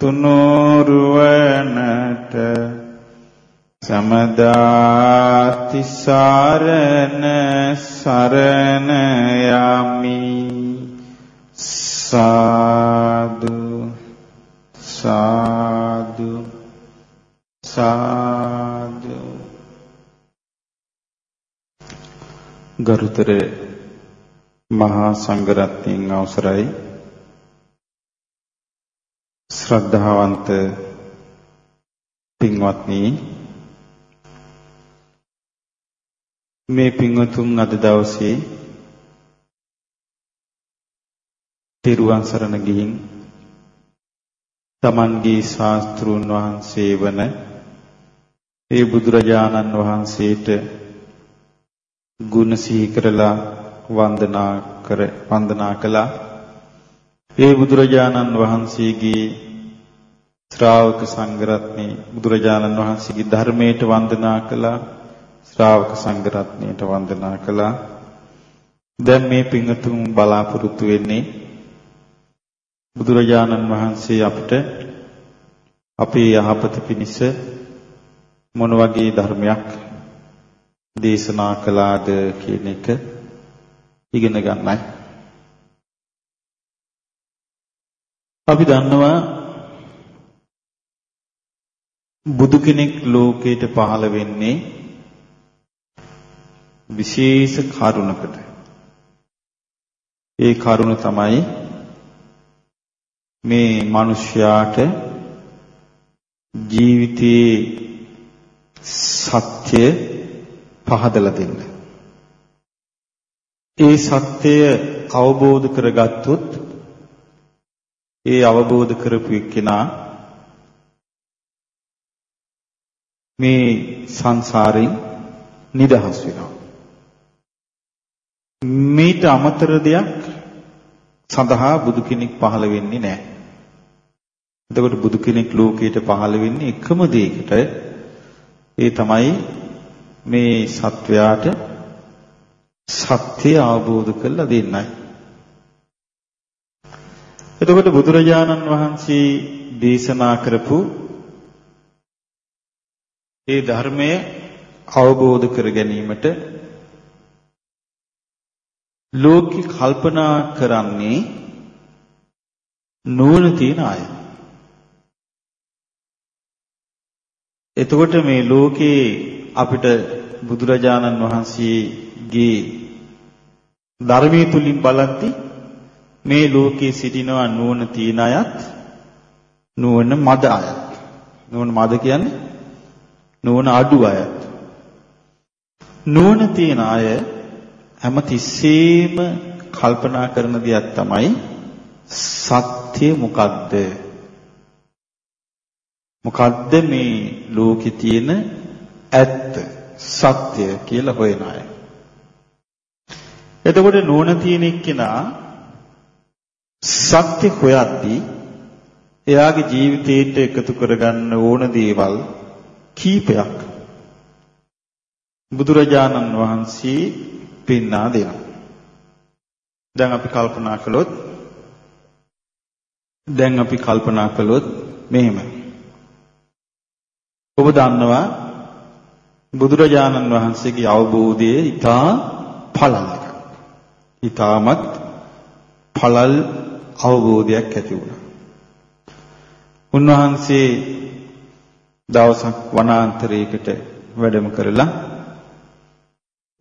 තුනුරුවනට සමදාති සරණ සරණ යමි. සාදු සාදු සාදු. ගරුතර මහා සංඝරත්නයන් අවසරයි. ශ්‍රද්ධාවන්ත පින්වත්නි මේ පින්වතුන් අද දවසේ තිරුවන් සරණ ගිහින් තමන්ගේ ශාස්ත්‍රුන් වහන්සේ වන ඒ බුදුරජාණන් වහන්සේට ගුණ සිහි කරලා වන්දනා කර වන්දනා කළා. ඒ බුදුරජාණන් වහන්සේගේ ශ්‍රාවක සංඝරත්නයේ බුදුරජාණන් වහන්සේගේ ධර්මයට වන්දනා කළා ශ්‍රාවක සංඝරත්නයට වන්දනා කළා. දැන් මේ පිංතුන් බලාපොරොත්තු වෙන්නේ බුදුරජාණන් වහන්සේ අපිට අපේ යහපත පිණිස මොන වගේ ධර්මයක් දේශනා කළාද කියන එක ඉගෙන ගන්නයි. අපි දන්නවා බුදු කෙනෙක් ලෝකයට පහළ වෙන්නේ විශේෂ කරුණකට. ඒ කරුණ තමයි මේ මිනිස්යාට ජීවිතයේ සත්‍ය පහදලා දෙන්න. ඒ සත්‍යය අවබෝධ කරගත්තොත් ඒ අවබෝධ කරපු එක්කෙනා මේ සංසාරයෙන් නිදහස් වෙනවා. මේට අමතර දෙයක් සඳහා බුදු කෙනෙක් පහළ වෙන්නේ නැහැ. එතකොට බුදු කෙනෙක් ලෝකයට පහළ වෙන්නේ එකම දෙයකට ඒ තමයි මේ සත්වයාට සත්‍ය අවබෝධ කරලා දෙන්නයි. එතකොට බුදුරජාණන් වහන්සේ දේශනා කරපු ඒ ධර්මය අවබෝධ කර ගැනීමට ලෝකෙ කල්පනා කරන්නේ නුවණ තියෙන අය. එතකොට මේ ලෝකේ අපිට බුදුරජාණන් වහන්සේගේ ධර්මයේ තුලින් බලද්දී මේ ලෝකේ සිටිනවා නුවණ තියන අයත් නුවණ මද අයත්. නුවණ මද කියන්නේ නුවණ අඩු අයත්. නුවණ තියන අය හැම තිස්සෙම කල්පනා කරන දෙයක් තමයි සත්‍ය මොකද්ද? මොකද්ද මේ ලෝකේ තියෙන ඇත්ත සත්‍ය කියලා හොයන අය. එතකොට නුවණ තියෙන එක්කෙනා සත්‍ය හොයද්දී එයාගේ ජීවිතයට එකතු කරගන්න ඕන දේවල් කීපයක් බුදුරජාණන් වහන්සේ පෙන්වා දෙනවා. දැන් අපි කල්පනා කළොත් දැන් අපි කල්පනා කළොත් මෙහෙම. ඔබ දන්නවා බුදුරජාණන් වහන්සේගේ අවබෝධයේ ඊටා පළල් එකක්. ඊටමත් පළල් අවබෝධයක් ඇති වුණා. උන්වහන්සේ දවසක් වනාන්තරයකට වැඩම කරලා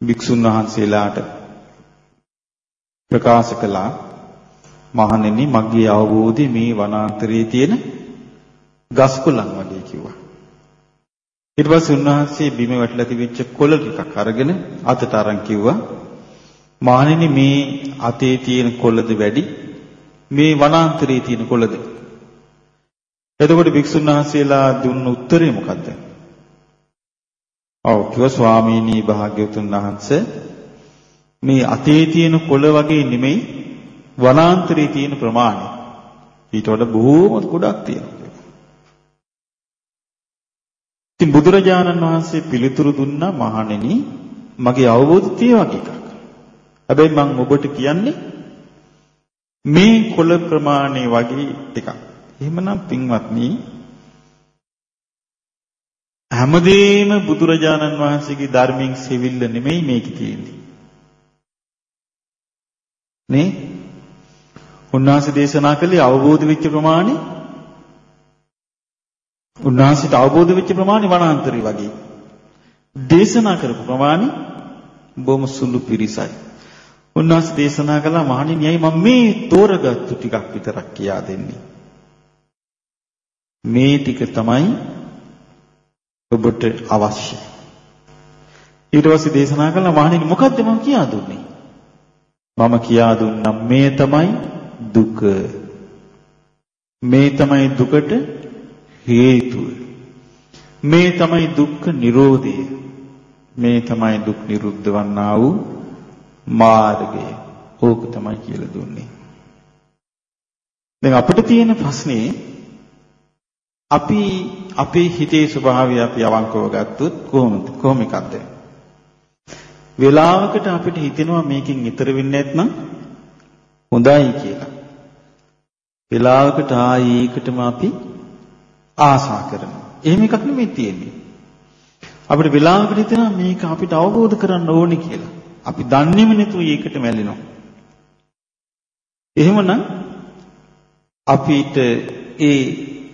භික්ෂුන් වහන්සේලාට ප්‍රකාශ කළා මහණෙනි මගේ අවබෝධය මේ වනාන්තරයේ තියෙන ගස් කොළන් වගේ කිව්වා. ඊට පස්සේ උන්වහන්සේ බිම වැටලා තිබිච්ච කොළ ටිකක් අරගෙන අතට අරන් කිව්වා මහණෙනි මේ අතේ තියෙන කොළද වැඩි මේ වනාන්තරයේ තියෙන කොළද එතකොට භික්ෂුන් වහන්සේලා දුන්න උත්තරේ මොකද්ද? ඔව් කිව්වා ස්වාමීනි භාග්‍යවතුන් වහන්සේ මේ අතේ තියෙන කොළ වගේ නෙමෙයි වනාන්තරයේ තියෙන ප්‍රමාණය. ඊට වඩා බොහෝම ගොඩක් තියෙනවා. ඉතින් බුදුරජාණන් වහන්සේ පිළිතුරු දුන්නා මහණෙනි මගේ අවබෝධය තිය වගේ එකක්. හැබැයි මම ඔබට කියන්නේ මේ කොළ ප්‍රමාණය වගේ එකක්. එහෙමනම් පින්වත්නි හැමදේම බුදුරජාණන් වහන්සේගේ ධර්මයෙන් සෙවිල්ල නෙමෙයි මේක තියෙන්නේ. නේ? උන්වහන්සේ දේශනා කළේ අවබෝධ වෙච්ච ප්‍රමාණය උන්වහන්සේට අවබෝධ වෙච්ච ප්‍රමාණය වනාන්තරي වගේ. දේශනා කරපු ප්‍රමාණය බොහොම සුළු පිරිසයි. උන්වහන්සේ දේශනා කළා මහණෙනියයි මම මේ තෝරගත්තු ටිකක් විතරක් කියා දෙන්නේ. මේ ටික තමයි ඔබට අවශ්‍ය. ඊට පස්සේ දේශනා කළා මහණෙනි මොකද්ද මම කියා දුන්නේ? මම කියා දුන්නම් මේ තමයි දුක. මේ තමයි දුකට හේතුව. මේ තමයි දුක්ඛ නිරෝධය. මේ තමයි දුක් නිරුද්ධ වන්නා වූ මාර්ගය. ඕක තමයි කියලා දුන්නේ. දැන් අපිට තියෙන ප්‍රශ්නේ අපි අපේ හිතේ ස්වභාවය අපි අවංකව ගත්තොත් කොහොමද? කොහොම එකක්ද? වෙලාවකට අපිට හිතෙනවා මේකෙන් ඈතර වෙන්නේ නැත්නම් හොඳයි කියලා. වෙලාවකට ආයි ඒකටම අපි ආසා කරනවා. එහෙම එකක් නෙමෙයි තියෙන්නේ. අපිට වෙලාවකට හිතෙනවා මේක අපිට අවබෝධ කරගන්න ඕනේ කියලා. අපි දන්නේම නැතුව ඒකට මැලෙනවා එහෙමනම් අපිට ඒ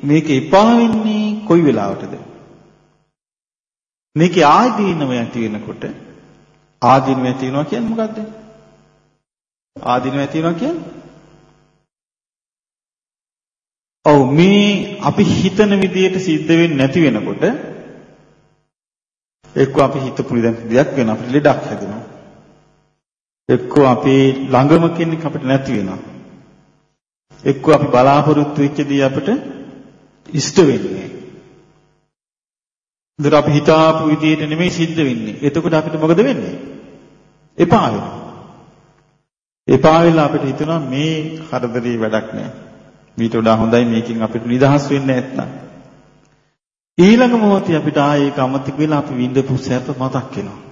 මේක එපා වෙන්නේ කොයි වෙලාවටද? මේකේ ආදීනව ඇති වෙනකොට ආදීනව ඇති වෙනවා කියන්නේ මොකද්ද? ආදීනව ඇති වෙනවා කියන්නේ ඔව් මේ අපි හිතන විදියට සිද්ධ වෙන්නේ නැති වෙනකොට එක්ක අපි හිතපු දෙයක් වෙන අපිට ලෙඩක් හැදෙනවා. එක්ක අපේ ළඟම කෙනෙක් අපිට නැති වෙනවා. එක්ක අපි බලාපොරොත්තු වෙච්ච දේ අපිට ඉෂ්ට වෙන්නේ. දර අපි හිතාපු විදියට නෙමෙයි සිද්ධ වෙන්නේ. එතකොට අපිට මොකද වෙන්නේ? එපා වෙනවා. එපා වෙලා අපිට හිතෙනවා මේ හතරදරේ වැඩක් නෑ. මීට වඩා හොඳයි මේකෙන් අපිට නිදහස් වෙන්න නැත්නම්. ඊළඟ මොහොතේ අපිට ආයේ ඒක අමතක වෙලා අපි විඳපු සැප මතක් වෙනවා.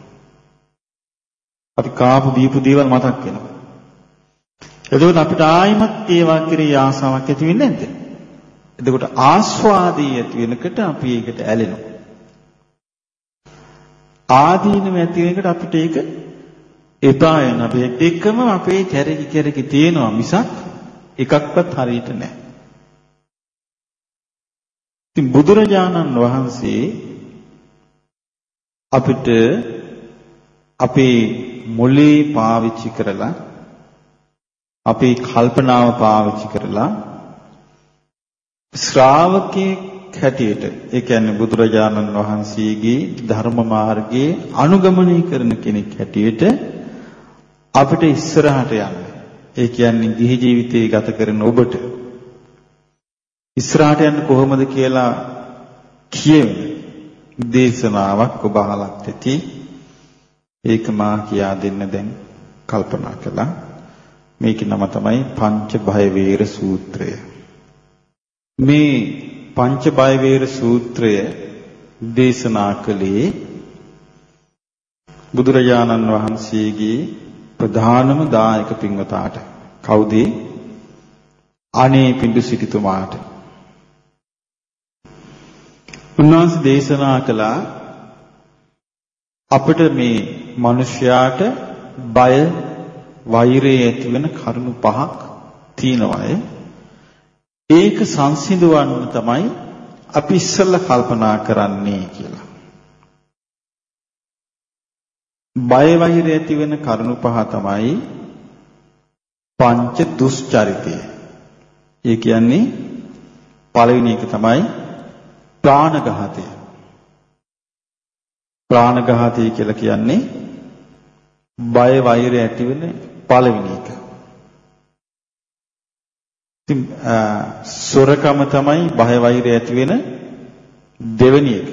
අපි කාපු දීපු දේවල් මතක් වෙනවා. එතකොට අපිට ආයිමත් ඒ වාක්‍යයේ ආසාවක් ඇති වෙන්නේ නැද්ද? එතකොට ආස්වාදී ඇති වෙනකොට අපි ඒකට ඇලෙනවා. ආදීනව ඇති වෙනකොට අපිට ඒක එපා වෙන අපි දෙකම අපේ කැරකි කැරකි තියෙනවා මිසක් එකක්වත් හරියට නැහැ. ඉතින් බුදුරජාණන් වහන්සේ අපිට අපේ මොලේ පාවිච්චි කරලා අපේ කල්පනාව පාවිච්චි කරලා ශ්‍රාවකෙක් හැටියට ඒ කියන්නේ බුදුරජාණන් වහන්සේගේ ධර්ම මාර්ගයේ අනුගමනය කරන කෙනෙක් හැටියට අපිට ඉස්සරහට යන්න. ඒ කියන්නේ ගිහි ජීවිතේ ගත කරන ඔබට ඉස්සරහට යන්න කොහොමද කියලා කියවෙන දේශනාවක් ඔබ අහලත් ඇති. ඒක මා කියා දෙන්න දැන් කල්පනා කළා. මේකේ නම තමයි පංච භය වේර සූත්‍රය. මේ පංච බය වේර සූත්‍රය දේශනා කළේ බුදුරජාණන් වහන්සේගේ ප්‍රධානම දායක පින්වතාට කවුද අනේ පිඬු සිටුතුමාට උන්වහන්සේ දේශනා කළා අපිට මේ මිනිස්යාට බය වෛරය ඇති වෙන කරුණු පහක් තියෙනවාය ඒක සංසිඳවන්න තමයි අපි ඉස්සෙල්ලා කල්පනා කරන්නේ කියලා. බය වෛරය ඇති වෙන කරුණු පහ තමයි පංච දුස්චරිතය. ඒ කියන්නේ පළවෙනි එක තමයි ප්‍රාණඝාතය. ප්‍රාණඝාතය කියලා කියන්නේ බය වෛරය ඇති වෙන පළවෙනි එක. ඉතින් සොරකම තමයි බය වෛරය ඇති වෙන දෙවෙනි එක.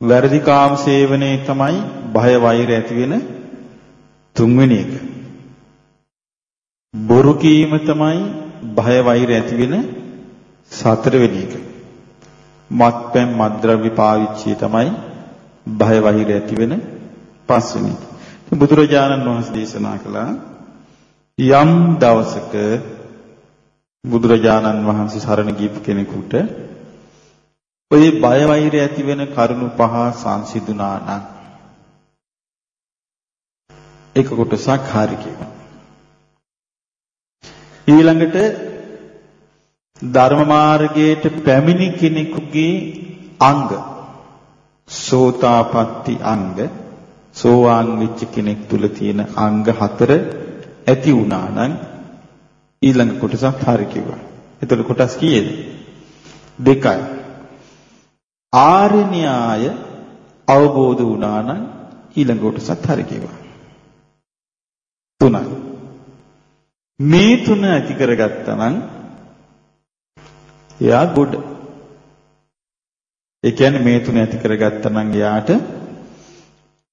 වැරදි කාම සේවනයේ තමයි බය වෛරය ඇති වෙන තුන්වෙනි එක. බොරු කීම තමයි බය වෛරය ඇති වෙන සතරවෙනි එක. මත්පැන් මත්ද්‍රව්‍ය පාවිච්චිය තමයි බය වෛරය ඇති වෙන පස්වෙනි එක. බුදුරජාණන් වහන්සේ දේශනා කළා යම් දවසක බුදුරජාණන් වහන්සේ සරණ ගියපු කෙනෙකුට ඔය බය වෛරය ඇති වෙන කරුණු පහ සංසිඳුණා නම් ඒක කොටසක් හරි කියනවා. ඊළඟට ධර්ම මාර්ගයට පැමිණි කෙනෙකුගේ අංග සෝතාපට්ටි අංග සෝවාන් වෙච්ච කෙනෙක් තුල තියෙන අංග හතර ඇති වුණා නම් ඊළඟ කොටසක් හරි කිව්වා. එතකොට කොටස් කීයද? දෙකයි. ආර්ය න්‍යාය අවබෝධ වුණා නම් ඊළඟ කොටසත් හරි කිව්වා. තුනයි. මේ තුන ඇති කරගත්තා නම් එයා ගොඩ. ඒ කියන්නේ මේ තුන ඇති කරගත්තා නම් එයාට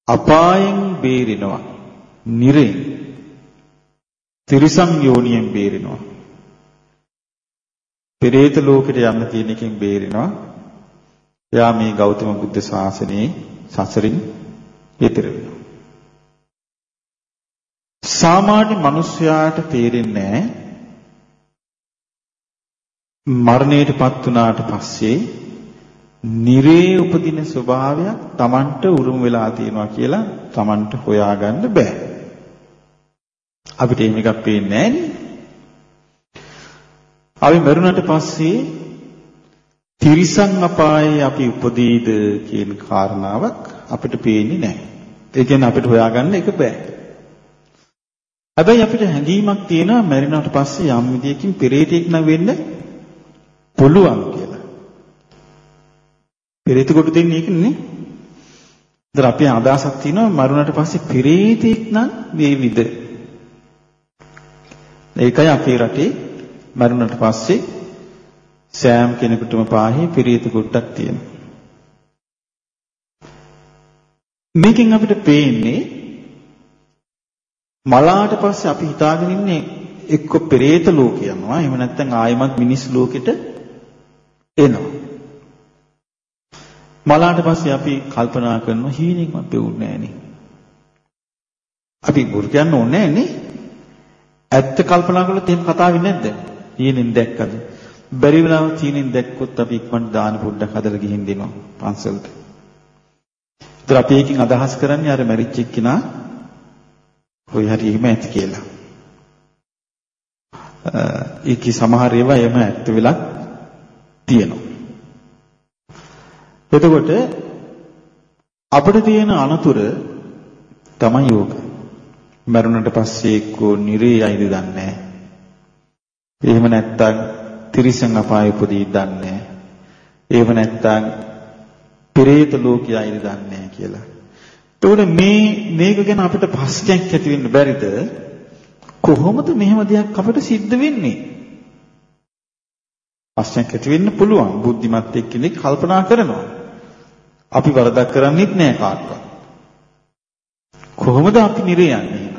අපායෙන් බේරිනවා. නිරේ තිරිසන් යෝනියෙන් බේරෙනවා. පෙරේත ලෝකෙට යන්න තියෙන එකෙන් බේරෙනවා. එයා මේ ගෞතම බුද්ධ ශාසනයේ සසරින් ඈතර වෙනවා. සාමාන්‍ය මිනිස්යාට තේරෙන්නේ මරණයටපත් වුණාට පස්සේ නිරේ උපදින ස්වභාවයක් Tamanට උරුම වෙලා තියෙනවා කියලා Tamanට හොයාගන්න බෑ. අපිට එහෙම එකක් පේන්නේ නැහැ අපි මරුණට පස්සේ තිරිසන් අපායේ අපි උපදීද කියන කාරණාවක් අපිට පේන්නේ නැහැ. ඒ කියන්නේ අපිට හොයාගන්න එක බෑ. හැබැයි අපිට හැඟීමක් තියෙනවා මැරෙනාට පස්සේ යම් විදියකින් පෙරේතෙක් නම් වෙන්න පුළුවන් කියලා. පෙරේත කොට දෙන්නේ ඒක නේ. ඒතර අපේ අදහසක් තියෙනවා මරුණට පස්සේ පෙරේතෙක් නම් වේවිද ඒකයි අපේ රටේ මරුණට පස්සේ සෑම් කෙනෙකුටම පාහේ පිරියත කුට්ටක් තියෙනවා. මේකෙන් අපිට පේන්නේ මලාට පස්සේ අපි හිතාගෙන ඉන්නේ එක්ක පෙරේත ලෝක යනවා එහෙම නැත්නම් ආයමත් මිනිස් ලෝකෙට එනවා. මලාට පස්සේ අපි කල්පනා කරනවා හීනෙන් අපි උන්නේ නෑනේ. අපි බුරු කියන්න ඕනේ නෑනේ. ඇත්ත කල්පනා කළොත් එහෙම කතා වෙන්නේ නැද්ද? ඊනින් දැක්කද? බැරි වෙලාව චීනෙන් දැක්කොත් අපි ඉක්මනට දාන පොඩ්ඩක් හදලා ගිහින් දෙනවා පන්සලට. ඒතර අපි එකකින් අදහස් කරන්නේ අර මැරිච් එක්කිනා කොයි හරි එහෙම ඇති කියලා. ඒකේ සමහර ඒවා එහෙම ඇත්ත වෙලා තියෙනවා. එතකොට අපිට තියෙන අනතුර තමයි යෝග. මරුණට පස්සේ එක්කෝ නිරේ යයිද දන්නේ නැහැ. එහෙම නැත්නම් තිරිසන් අපාය උපදී දන්නේ නැහැ. එහෙම නැත්නම් පෙරේත ලෝකයයිද දන්නේ නැහැ කියලා. එතකොට මේ මේක ගැන අපිට ප්‍රශ්නයක් ඇති වෙන්න බැරිද? කොහොමද මෙහෙම දෙයක් අපිට සිද්ධ වෙන්නේ? ප්‍රශ්නයක් ඇති වෙන්න පුළුවන්. බුද්ධිමත් එක්කෙනෙක් කල්පනා කරනවා. අපි වරදක් කරන්නේත් නෑ කාටවත්. කොහොමද අපි නිරේ යන්නේ?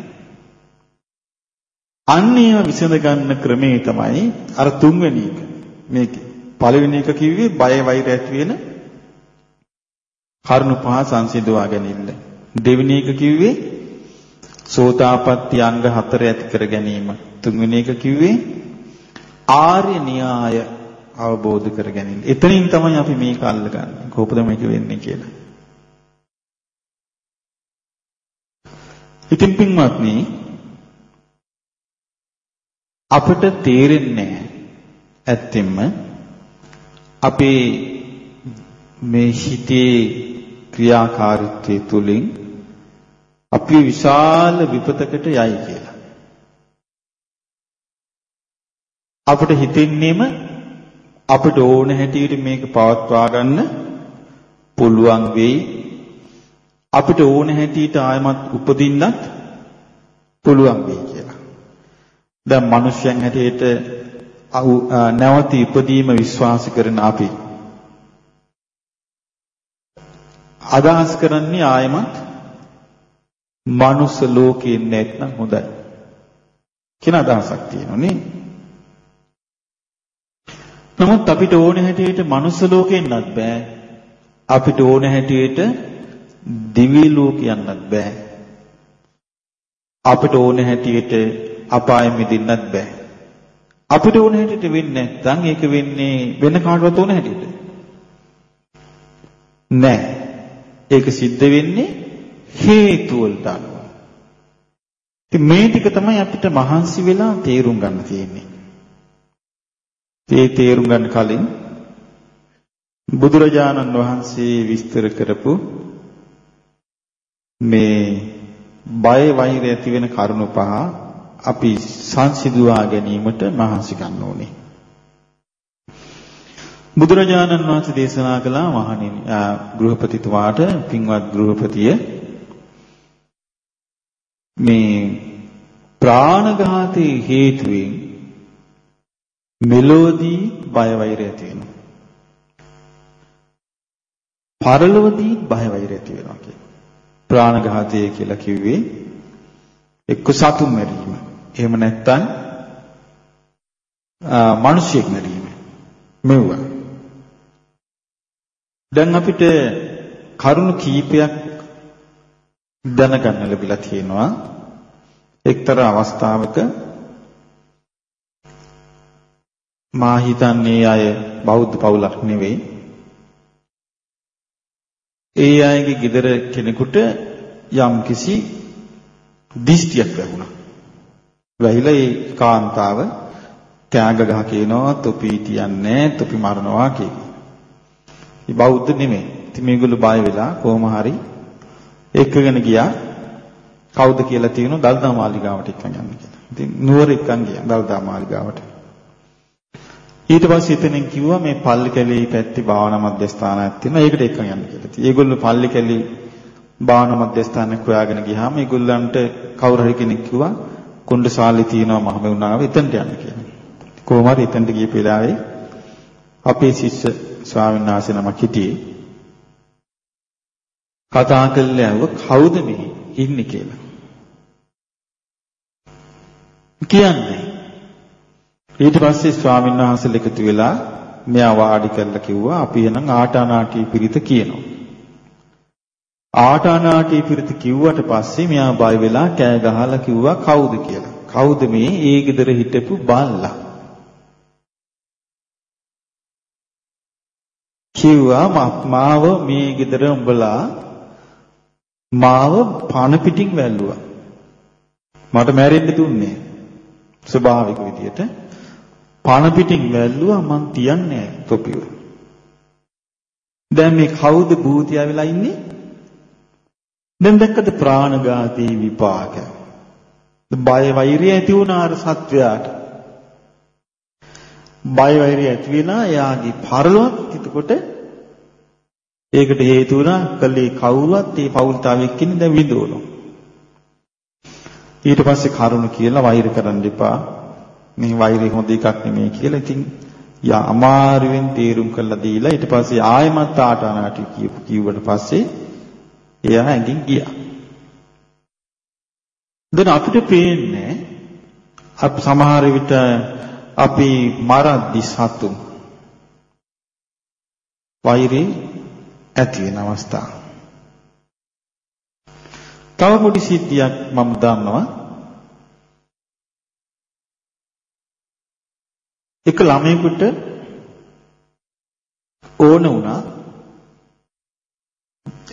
අන්න ඒව විසඳ ගන්න ක්‍රමේ තමයි අර තුන්වෙනි එක. මේකේ. පළවෙනි එක කිව්වේ බය වෛර ඇති වෙන කරුණු පහ සංසිඳවා ගැනීම. දෙවෙනි එක කිව්වේ සෝතාපට්ටි අංග හතර ඇති කර ගැනීම. තුන්වෙනි එක කිව්වේ ආර්ය න්‍යාය අවබෝධ කර ගැනීම. එතනින් තමයි අපි මේක අල්ලගන්නේ. කොහොමද මේක වෙන්නේ කියලා. ඉතින් පින්වත්නි අපිට තේරෙන්නේ ඇත්තෙන්ම අපේ මේ හිතේ ක්‍රියාකාරීත්වය තුලින් අපි විශාල විපතකට යයි කියලා. අපිට හිතෙන්නේම අපිට ඕන හැටියට මේක පවත්වා ගන්න පුළුවන් වෙයි. අපිට ඕන හැටියට ආයමත් උපදින්නත් පුළුවන් වෙයි කියලා. දැන් මිනිස්යන් හැටියට නැවත ඉපදීම විශ්වාස කරන අපි අදහස් කරන්නේ ආයමත් මනුස්ස ලෝකේ නැත්නම් හොඳයි කියන අදහසක් තියෙනවා නේ. නමුත් අපිට ඕන හැටියට මනුස්ස ලෝකෙන්නත් බෑ. අපිට ඕන හැටියට දිවි ලෝකයන්වත් බෑ. අපිට ඕන හැටියට අපායෙ මිදෙන්නත් බෑ. අපිට ඕන හැටියට වෙන්නේ නැත්නම් ඒක වෙන්නේ වෙන කාටවත් ඕන හැටියට. නෑ. ඒක සිද්ධ වෙන්නේ හේතු වලට අනුව. ඉතින් මේ ටික තමයි අපිට මහන්සි වෙලා තේරුම් ගන්න තියෙන්නේ. ඒ තේරුම් ගන්න කලින් බුදුරජාණන් වහන්සේ විස්තර කරපු මේ බය වෛරය ඇති වෙන කරුණු පහ අපි සංසිඳුවා ගැනීමට මහන්සි ගන්න ඕනේ. බුදුරජාණන් වහන්සේ දේශනා කළා මහණෙනි ගෘහපතිතුමාට පින්වත් ගෘහපතිය මේ ප්‍රාණඝාතයේ හේතුවෙන් මෙලොවදී බය වෛරය ඇති වෙනවා. පරලොවදී බය වෛරය ඇති වෙනවා කියන. ප්‍රාණඝාතය කියලා කිව්වේ එක්ක සතුන් මැරීම. එහෙම නැත්නම් මිනිසෙක් මැරීම. මෙව්වා. දැන් අපිට කරුණු කීපයක් දැනගන්න ලැබිලා තියෙනවා. එක්තරා අවස්ථාවක මා හිතන්නේ අය බෞද්ධ පවුලක් නෙවෙයි. ඒ අයගේ ගෙදර කෙනෙකුට යම් කිසි දිස්තියක් වැහුණා. වැහිලා ඒ කාන්තාව කෑග ගහ කියනවා තොපි තියන්නේ තොපි මරනවා කියනවා. ඒ බෞද්ධ නෙමෙයි. ඉතින් මේගොල්ලෝ බය වෙලා කොහොම හරි එක්කගෙන ගියා. කවුද කියලා තියෙනවා දල්දා මාලිගාවට එක්කන් යන්න කියලා. ඉතින් නුවර එක්කන් ගියා දල්දා මාලිගාවට. ඊට පස්සේ එතනින් කිව්වා මේ පල්ලි කැලේ පැත්තේ භාවනා මධ්‍යස්ථානයක් තියෙනවා. ඒකට එක්කන් යන්න කියලා. ඉතින් ඒගොල්ලෝ පල්ලි කැලේ භාවනා මධ්‍යස්ථානයක් හොයාගෙන ගියාම ඒගොල්ලන්ට කවුරු හරි කෙනෙක් කිව්වා කුණ්ඩසාලේ තියෙනවා මහමෙවුනාව එතනට යන්න කියලා. කොහොම හරි එතනට ගිය වෙලාවේ අපේ ශිෂ්‍ය ස්වාමීන් වහන්සේ නමක් හිටියේ. කතා කළේ අහුව කවුද මේ ඉන්නේ කියලා. කියන්නේ ඊට පස්සේ ස්වාමීන් වහන්සේලා එකතු වෙලා මෙයා වාඩි කරලා කිව්වා අපි එනම් ආටානාටි පිරිත කියනවා. ආටානාටි පිරිත කිව්වට පස්සේ මෙයා බය වෙලා කෑ ගහලා කිව්වා කවුද කියලා. කවුද මේ ඒ ගෙදර හිටපු බල්ලා? කිව්වා මාව මේ ගෙදර උඹලා මාව පණ පිටින් වැල්ලුවා. මට මැරෙන්න දුන්නේ ස්වභාවික විදියට පණ පිටින් වැල්ලුවා මං තියන්නේ තොපිව. දැන් මේ කවුද භූතිය වෙලා ඉන්නේ? දැන් දැක්කද ප්‍රාණඝාතී විපාක. බය වෛරය ඇති වුණා අර සත්වයාට. බය වෛරය ඇති වෙනා එයාගේ පරලොවත් එතකොට ඒකට හේතු වුණා කලේ කවුරුවත් ඒ පෞල්තාවෙක් ඉන්නේ දැන් විඳවනවා. ඊට පස්සේ කරුණ කියලා වෛර කරන්න එපා. මේ වෛරය හොඳ එකක් නෙමෙයි කියලා ඉතින් යා අමාරුවෙන් තීරුම් කළා දීලා ඊට පස්සේ ආයමත් ආටානාටි කියපු කිව්වට පස්සේ එයා ඇඟින් ගියා. දැන් අපිට පේන්නේ අප සමහර විට අපි මරද්දි සතුන් වෛරේ ඇති වෙන අවස්ථා. තව පොඩි සිද්ධියක් මම දන්නවා. එක ළමයෙකුට ඕන වුණා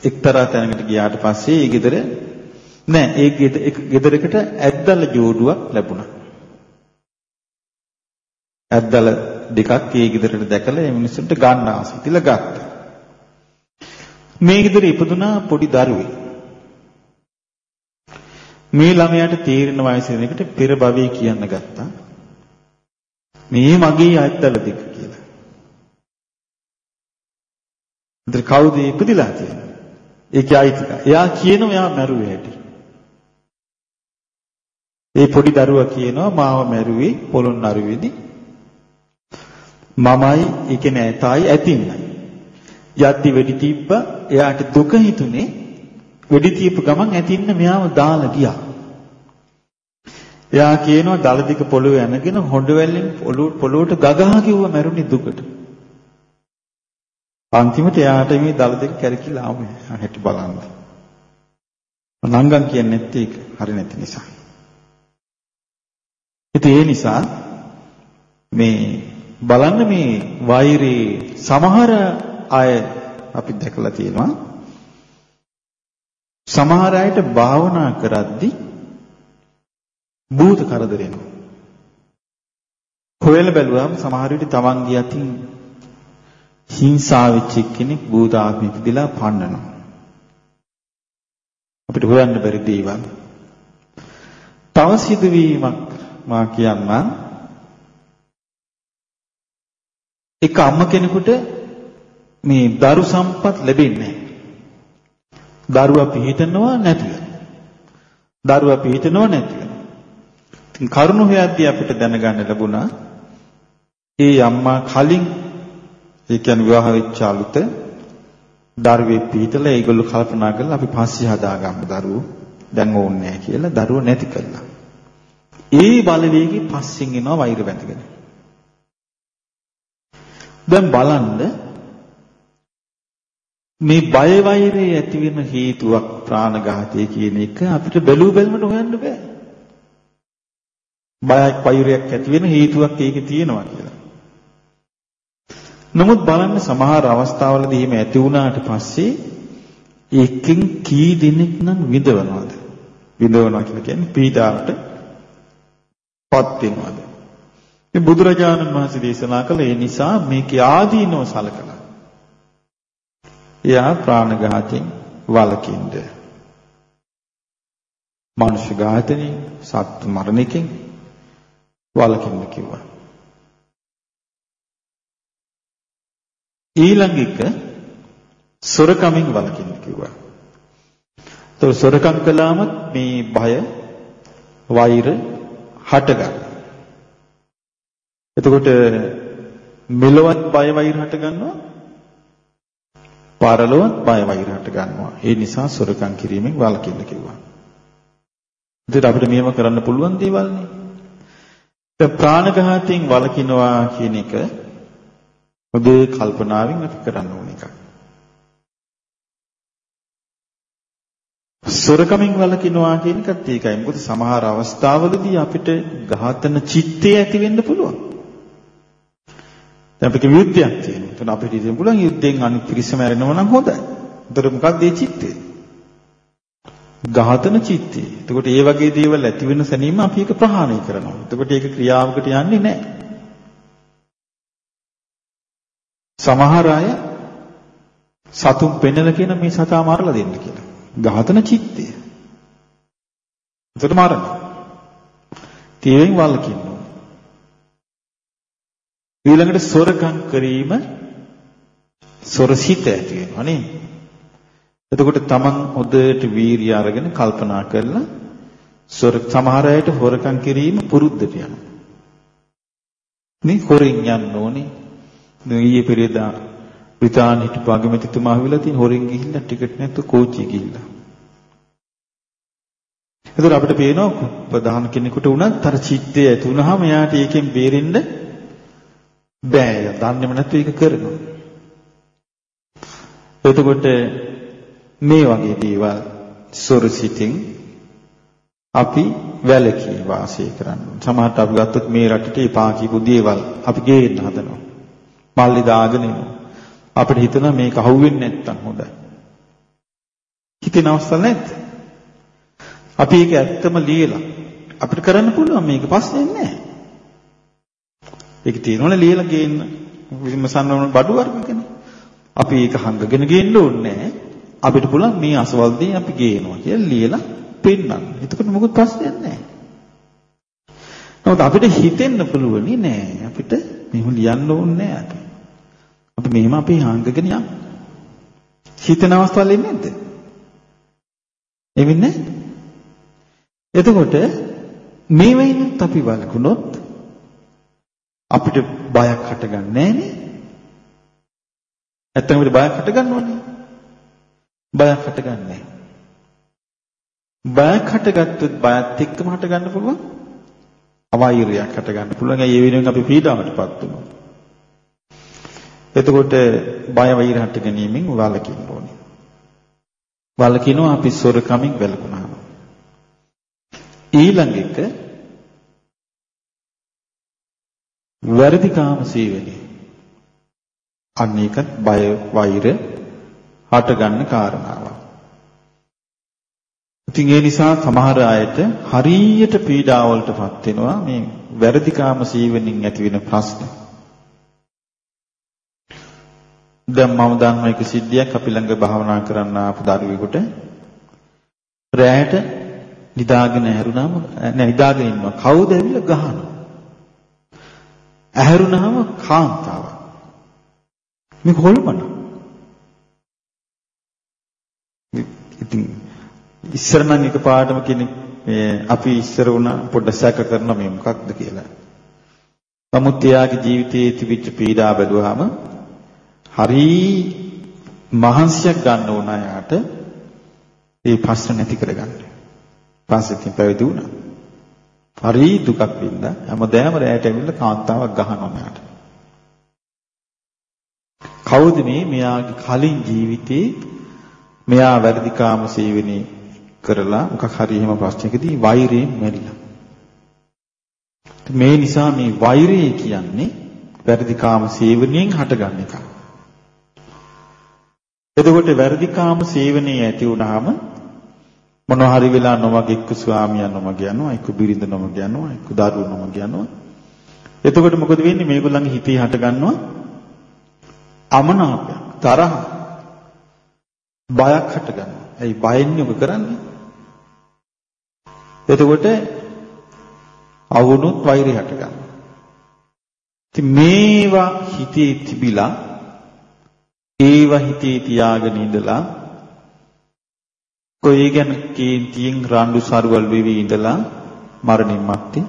එක්තරා තැනකට ගියාට පස්සේ ඒ ගෙදර නෑ ඒ ගෙදරකට ඇද්දල ජෝඩුවක් ලැබුණා. ඇද්දල දෙකක් ඒ ගෙදරට දැකලා ඒ මිනිස්සුන්ට ගන්න ආසයි කියලා ගත්තා. මේ ගෙදර ඉපදුනා පොඩි දරුවෙක්. මේ ළමයාට තීරණ වයස වෙනකොට පෙර භවයේ කියන්න ගත්තා. මේ මගේ අයත්තල දෙක කියලා. ඉතින් කවුද ඉපදිලා තියෙන්නේ? ඒකයි අයිතික. එයා කියනවා එයා මැරුවේ ඇටි. ඒ පොඩි දරුවා කියනවා මාව මැරුවේ පොළොන්නරුවේදී. මමයි ඒ කියන්නේ තායි ඇතින්නයි. යද්දි වෙඩි තිබ්බ එයාට දුක හිතුනේ වෙඩි තියපු ගමන් ඇතින්න මෙයාව දාලා ගියා. එයා කියනවා දල දික පොළොවේ යනගෙන හොඬ වැල්ලෙන් පොළොවට ගගහා කිව්වා මැරුණේ දුකට. අන්තිමට එයාට මේ දල දෙක කැරකිලා ආවේ හැටි බලන්න. නංගන් කියන්නේ නැත්තේ ඒක හරි නැති නිසා. ඉතින් ඒ නිසා මේ බලන්න මේ වෛරේ සමහර අය අපි දැකලා තියෙනවා සමහර අයට භාවනා කරද්දී භූත කරදර එනවා. හොයලා බැලුවාම සමහර විට තමන්ගේ අතින් හිංසා වෙච්ච කෙනෙක් භූත ආත්මෙ ඉපදිලා පන්නනවා. අපිට හොයන්න බැරි දේවල්. තව සිදුවීමක් මා කියන්නම්. එක අම්ම කෙනෙකුට මේ දරු සම්පත් ලැබෙන්නේ දරුවා පිහිටනවා නැතිව. දරුවා පිහිටනවා නැතිව. ඉතින් කරුණ හොයද්දී අපිට දැනගන්න ලැබුණා ඒ අම්මා කලින් ඒ කියන්නේ විවාහ වෙච්ච අලුත දරුවෙක් පිහිටලා ඒගොල්ලෝ කල්පනා කරලා අපි පස්සේ හදාගමු දරුවෝ දැන් ඕනේ නැහැ කියලා දරුවෝ නැති කළා. ඒ බලවේගي පස්සෙන් එනවා වෛර බැඳගෙන. දැන් බලන්න මේ බය වෛරය ඇති වෙන හේතුවක් ප්‍රාණඝාතය කියන එක අපිට බැලූ බැලමට හොයන්න බෑ. බයක් වෛරයක් ඇති වෙන හේතුවක් ඒකේ තියෙනවා කියලා. නමුත් බලන්න සමහර අවස්ථාවලදී එහෙම ඇති වුණාට පස්සේ එකකින් කී දිනක් නම් විඳවනවද? විඳවනවා කියලා කියන්නේ පීඩාවට පත් වෙනවද? මේ බුදුරජාණන් වහන්සේ දේශනා කළ ඒ නිසා මේකේ ආදීනව සලකලා. එයා ප්‍රාණඝාතයෙන් වළකින්ද. මනුෂ්‍ය ඝාතනයෙන්, සත්ත්ව මරණයෙන් වළකින්න කිව්වා. ඊළඟ එක සොරකමින් වළකින්න කිව්වා. તો සොරකම් කළාම මේ බය වෛර හටගන්න. එතකොට මෙලොවත් බය වෛර හට ගන්නවා. පරලොවත් බය වෛර හට ගන්නවා. ඒ නිසා සොරකම් කිරීමෙන් වළකින්න කිව්වා. ඉතින් අපිට මේව කරන්න පුළුවන් දේවල් නේ. දැන් ප්‍රාණඝාතයෙන් වළකිනවා කියන එක හොඳේ කල්පනාවෙන් අපි කරන්න ඕන එකක්. සොරකමින් වළකිනවා කියන එකත් ඒකයි. මොකද සමහර අවස්ථාවලදී අපිට ඝාතන චිත්තය ඇති වෙන්න පුළුවන්. දැන් අපිට යුද්ධයක් තියෙනවා. එතන අපිට ඉතින් පුළුවන් යුද්ධෙන් අනිත් පිරිස මැරෙනවා නම් හොඳයි. ඒතර මොකක්ද ඒ චිත්තය? ඝාතන චිත්තය. එතකොට ඒ වගේ දේවල් ඇති වෙන සැනීම අපි ඒක ප්‍රහාණය කරනවා. එතකොට ඒක ක්‍රියාවකට යන්නේ නැහැ. සමහර අය සතුන් පෙන්නලා කියන මේ සතා මරලා දෙන්න කියලා. ඝාතන චිත්තය. එතකොට මරණ. තීවෙන් වල්කින්න. ඊළඟට සොරකම් කිරීම සොරසිත ඇති වෙනවා නේ. එතකොට තමන් හොදට වීරිය අරගෙන කල්පනා කරලා සොර සමහර අයට හොරකම් කිරීම පුරුද්දට යනවා. මේ හොරින් යන්න ඕනේ ඊයේ පෙරේදා බ්‍රිතාන්‍ය හිටපු අගමැතිතුමා අහවිලා තියෙන හොරෙන් ගිහිල්ලා ටිකට් නැතුව කෝච්චිය ගිහිල්ලා. ඒතර අපිට පේනවා ප්‍රධාන කෙනෙකුට උනත් අර චිත්තය ඇති වුනහම එයාට ඒකෙන් බේරෙන්න බෑ. දන්නේම නැතුව ඒක කරනවා. එතකොට මේ වගේ දේවල් සොරසිතින් අපි වැලකී වාසය කරන්න. සමහරට අපි ගත්තොත් මේ රටේ එපා කියපු දේවල් අපි ගේන්න හදනවා. මල්ලි දාගෙන එනවා. අපිට හිතනවා මේක අහුවෙන්නේ නැත්තම් හොඳයි. හිතෙන අවස්ථා නැද්ද? අපි ඒක ඇත්තම ලියලා අපිට කරන්න පුළුවන් මේක ප්‍රශ්නේ නැහැ. ඒක තියෙනවනේ ලියලා ගේන්න. විමසන්න ඕන බඩු වර්ගකනේ. අපි ඒක හංගගෙන ගේන්න ඕනේ අපිට පුළුවන් මේ අසවල් දේ අපි ගේනවා කියලා ලියලා පෙන්නන්න. එතකොට මොකද ප්‍රශ්නයක් නැහැ. නමුත් අපිට හිතෙන්න පුළුවනි නෑ අපිට මෙහෙම ලියන්න ඕනේ නෑ අපි. අපි මෙහෙම අපි හංගගෙන යමු. හිතන අවස්ථාවල් එන්නේ නැද්ද? එවෙන්නේ එතකොට මේ වෙයිනුත් අපි වල්කුණොත් අපිට බයක් හටගන්නේ නෑනේ. නැත්තම් අපිට බයක් හටගන්නවනේ. බයක් හටගන්නේ බයක් හටගත්තොත් බයත් එක්කම හටගන්න පුළුවන්. අවෛරයක් හටගන්න පුළුවන්. ඒ වෙනුවෙන් අපි පීඩාවටපත් වෙනවා. එතකොට බය වෛර හට ගැනීමෙන් වළකින්න ඕනේ. වළකිනවා අපි සොරකමින් වැළකුණාම. ඊළඟ එක වැරදි කාම සීවනේ. අන්න ඒකත් බය වෛර හට ගන්න කාරණාවක්. ඉතින් ඒ නිසා සමහර අයට හරියට පීඩාවලටපත් වෙනවා මේ වැරදි කාම සීවනින් ඇති වෙන ප්‍රශ්න. දැන් මම දන්නා එක සිද්ධියක් අපි ළඟ භාවනා කරන්න ආපු දරුවෙකුට. රැයට නිදාගෙන ඇහැරුණාම නෑ නිදාගෙන ඉන්නවා. කවුද ඇවිල්ලා ගහනවා ඇහැරුණාම කාන්තාවක්. මේක හොල්මන ඉස්සර නම් එකපාරටම කෙනෙක් මේ අපි ඉස්සර වුණා පොඩ්ඩක් සැක කරන මේ මොකක්ද කියලා. නමුත් එයාගේ ජීවිතයේ තිබිච්ච පීඩා බැලුවාම හරි මහන්සියක් ගන්න ඕන යාට ඒ ප්‍රශ්න නැති කරගන්න. පස්සෙන් පැවිදි වුණා. හරි දුකක් වින්දා. හැමදාම රැයට ඇවිල්ලා කාන්තාවක් ගහනවා යාට. කවුද මේ මෙයාගේ කලින් ජීවිතේ මෙයා වැරදි කාම සේවනයේ කරලා මොකක් හරි එහෙම ප්‍රශ්නයකදී වෛරයෙන් මැරිලා. මේ නිසා මේ වෛරය කියන්නේ වැරදි කාම සේවනයෙන් හටගන්න එකක්. එතකොට වැරදි කාම සේවනයේ ඇති වුනහම මොනවා හරි වෙලා නොමග එක්ක ස්වාමියා නොමග යනවා එක්ක බිරිඳ නොමග යනවා එක්ක දරුවෝ නොමග යනවා. එතකොට මොකද වෙන්නේ? මේගොල්ලන්ගේ හිතේ හට ගන්නවා අමනාපයක් තරහ. බයක් හට ගන්නවා ඇයි? බයෙන්නේ ඔබ කරන්නේ? එතකොට අවුනුත් වෛරය හට ගන්නවා. ඉතින් මේවා හිතේ තිබිලා ඒවා හිතේ තියාගෙන ඉඳලා කොයි ගැන කේන්තියෙන් රණ්ඩු සරුවල් වෙවි ඉඳලා මරණින් මත්තේ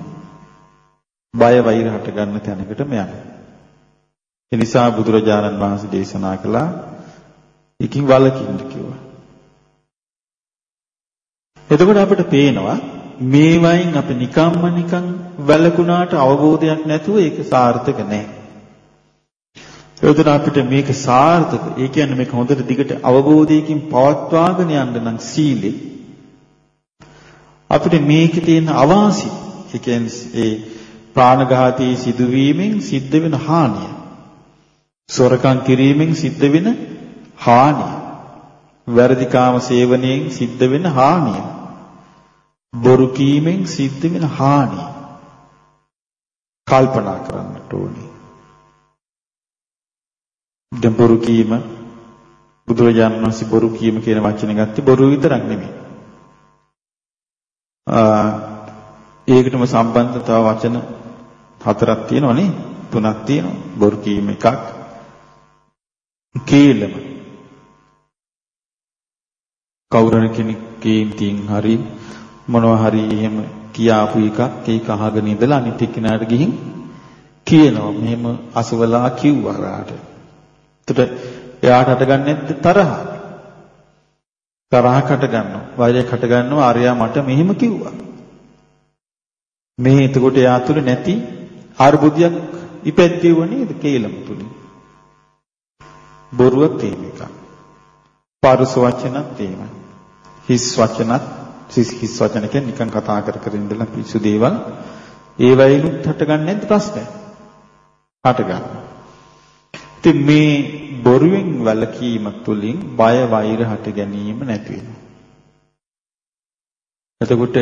බය වෛර හට ගන්න තැනකට යනවා. ඒ නිසා බුදුරජාණන් වහන්සේ දේශනා කළා ඒකින් වළකින්න කිව්වා. එතකොට අපිට පේනවා මේ වයින් අපි නිකම්ම නිකන් වැළකුණාට අවබෝධයක් නැතුව ඒක සාර්ථක නැහැ. එතන අපිට මේක සාර්ථක. ඒ කියන්නේ මේක හොඳට දිගට අවබෝධයකින් පවත්වාගෙන යන්න නම් සීලෙ අපිට මේකේ තියෙන අවාසි ඒ කියන්නේ ඒ ප්‍රාණඝාතී සිදුවීමෙන් සිද්ධ වෙන හානිය. සොරකම් කිරීමෙන් සිද්ධ වෙන හානිය. වැරදි කාම සේවනයෙන් සිද්ධ වෙන හානිය. බොරු කීමෙන් සිද්ධ වෙන හානිය කල්පනා කරන්නට ඕනේ. දැන් බොරු කීම බුදුරජාණන් වහන්සේ බොරු කීම කියන වචනේ ගත්තේ බොරු විතරක් නෙමෙයි. ආ ඒකටම සම්බන්ධ තව වචන හතරක් තියෙනවා නේ තුනක් තියෙනවා බොරු කීම එකක් කීලම කවුරුන කෙනෙක් කේන්තියෙන් හරි මොනවා හරි එහෙම කියාපු එකක් ඒක අහගෙන ඉඳලා අනිත් එක්කිනාට ගිහින් කියනවා මෙහෙම අසවලා කිව්වා රාට. එතකොට එයාට හටගන්නේ නැද්ද තරහ? තරහකට ගන්නවා. වෛරයකට ගන්නවා ආර්යා මට මෙහෙම කිව්වා. මේ එතකොට එයා තුල නැති අර්බුදයක් ඉපැද්දෙව නේද කේලම තුලින්. බොරුවක් තේම එක. පරුස වචනත් තේමයි. හිස් වචනත් සිස් හිස් වචනකින් නිකන් කතා කර කර ඉඳලා පිස්සු දේවල් ඒ වයිලුත් හටගන්නේ නැද්ද ප්‍රශ්නය? හටගන්න. ඉතින් මේ බොරුවෙන් වැළකීම තුළින් බය වෛර හට ගැනීම නැති වෙනවා. එතකොට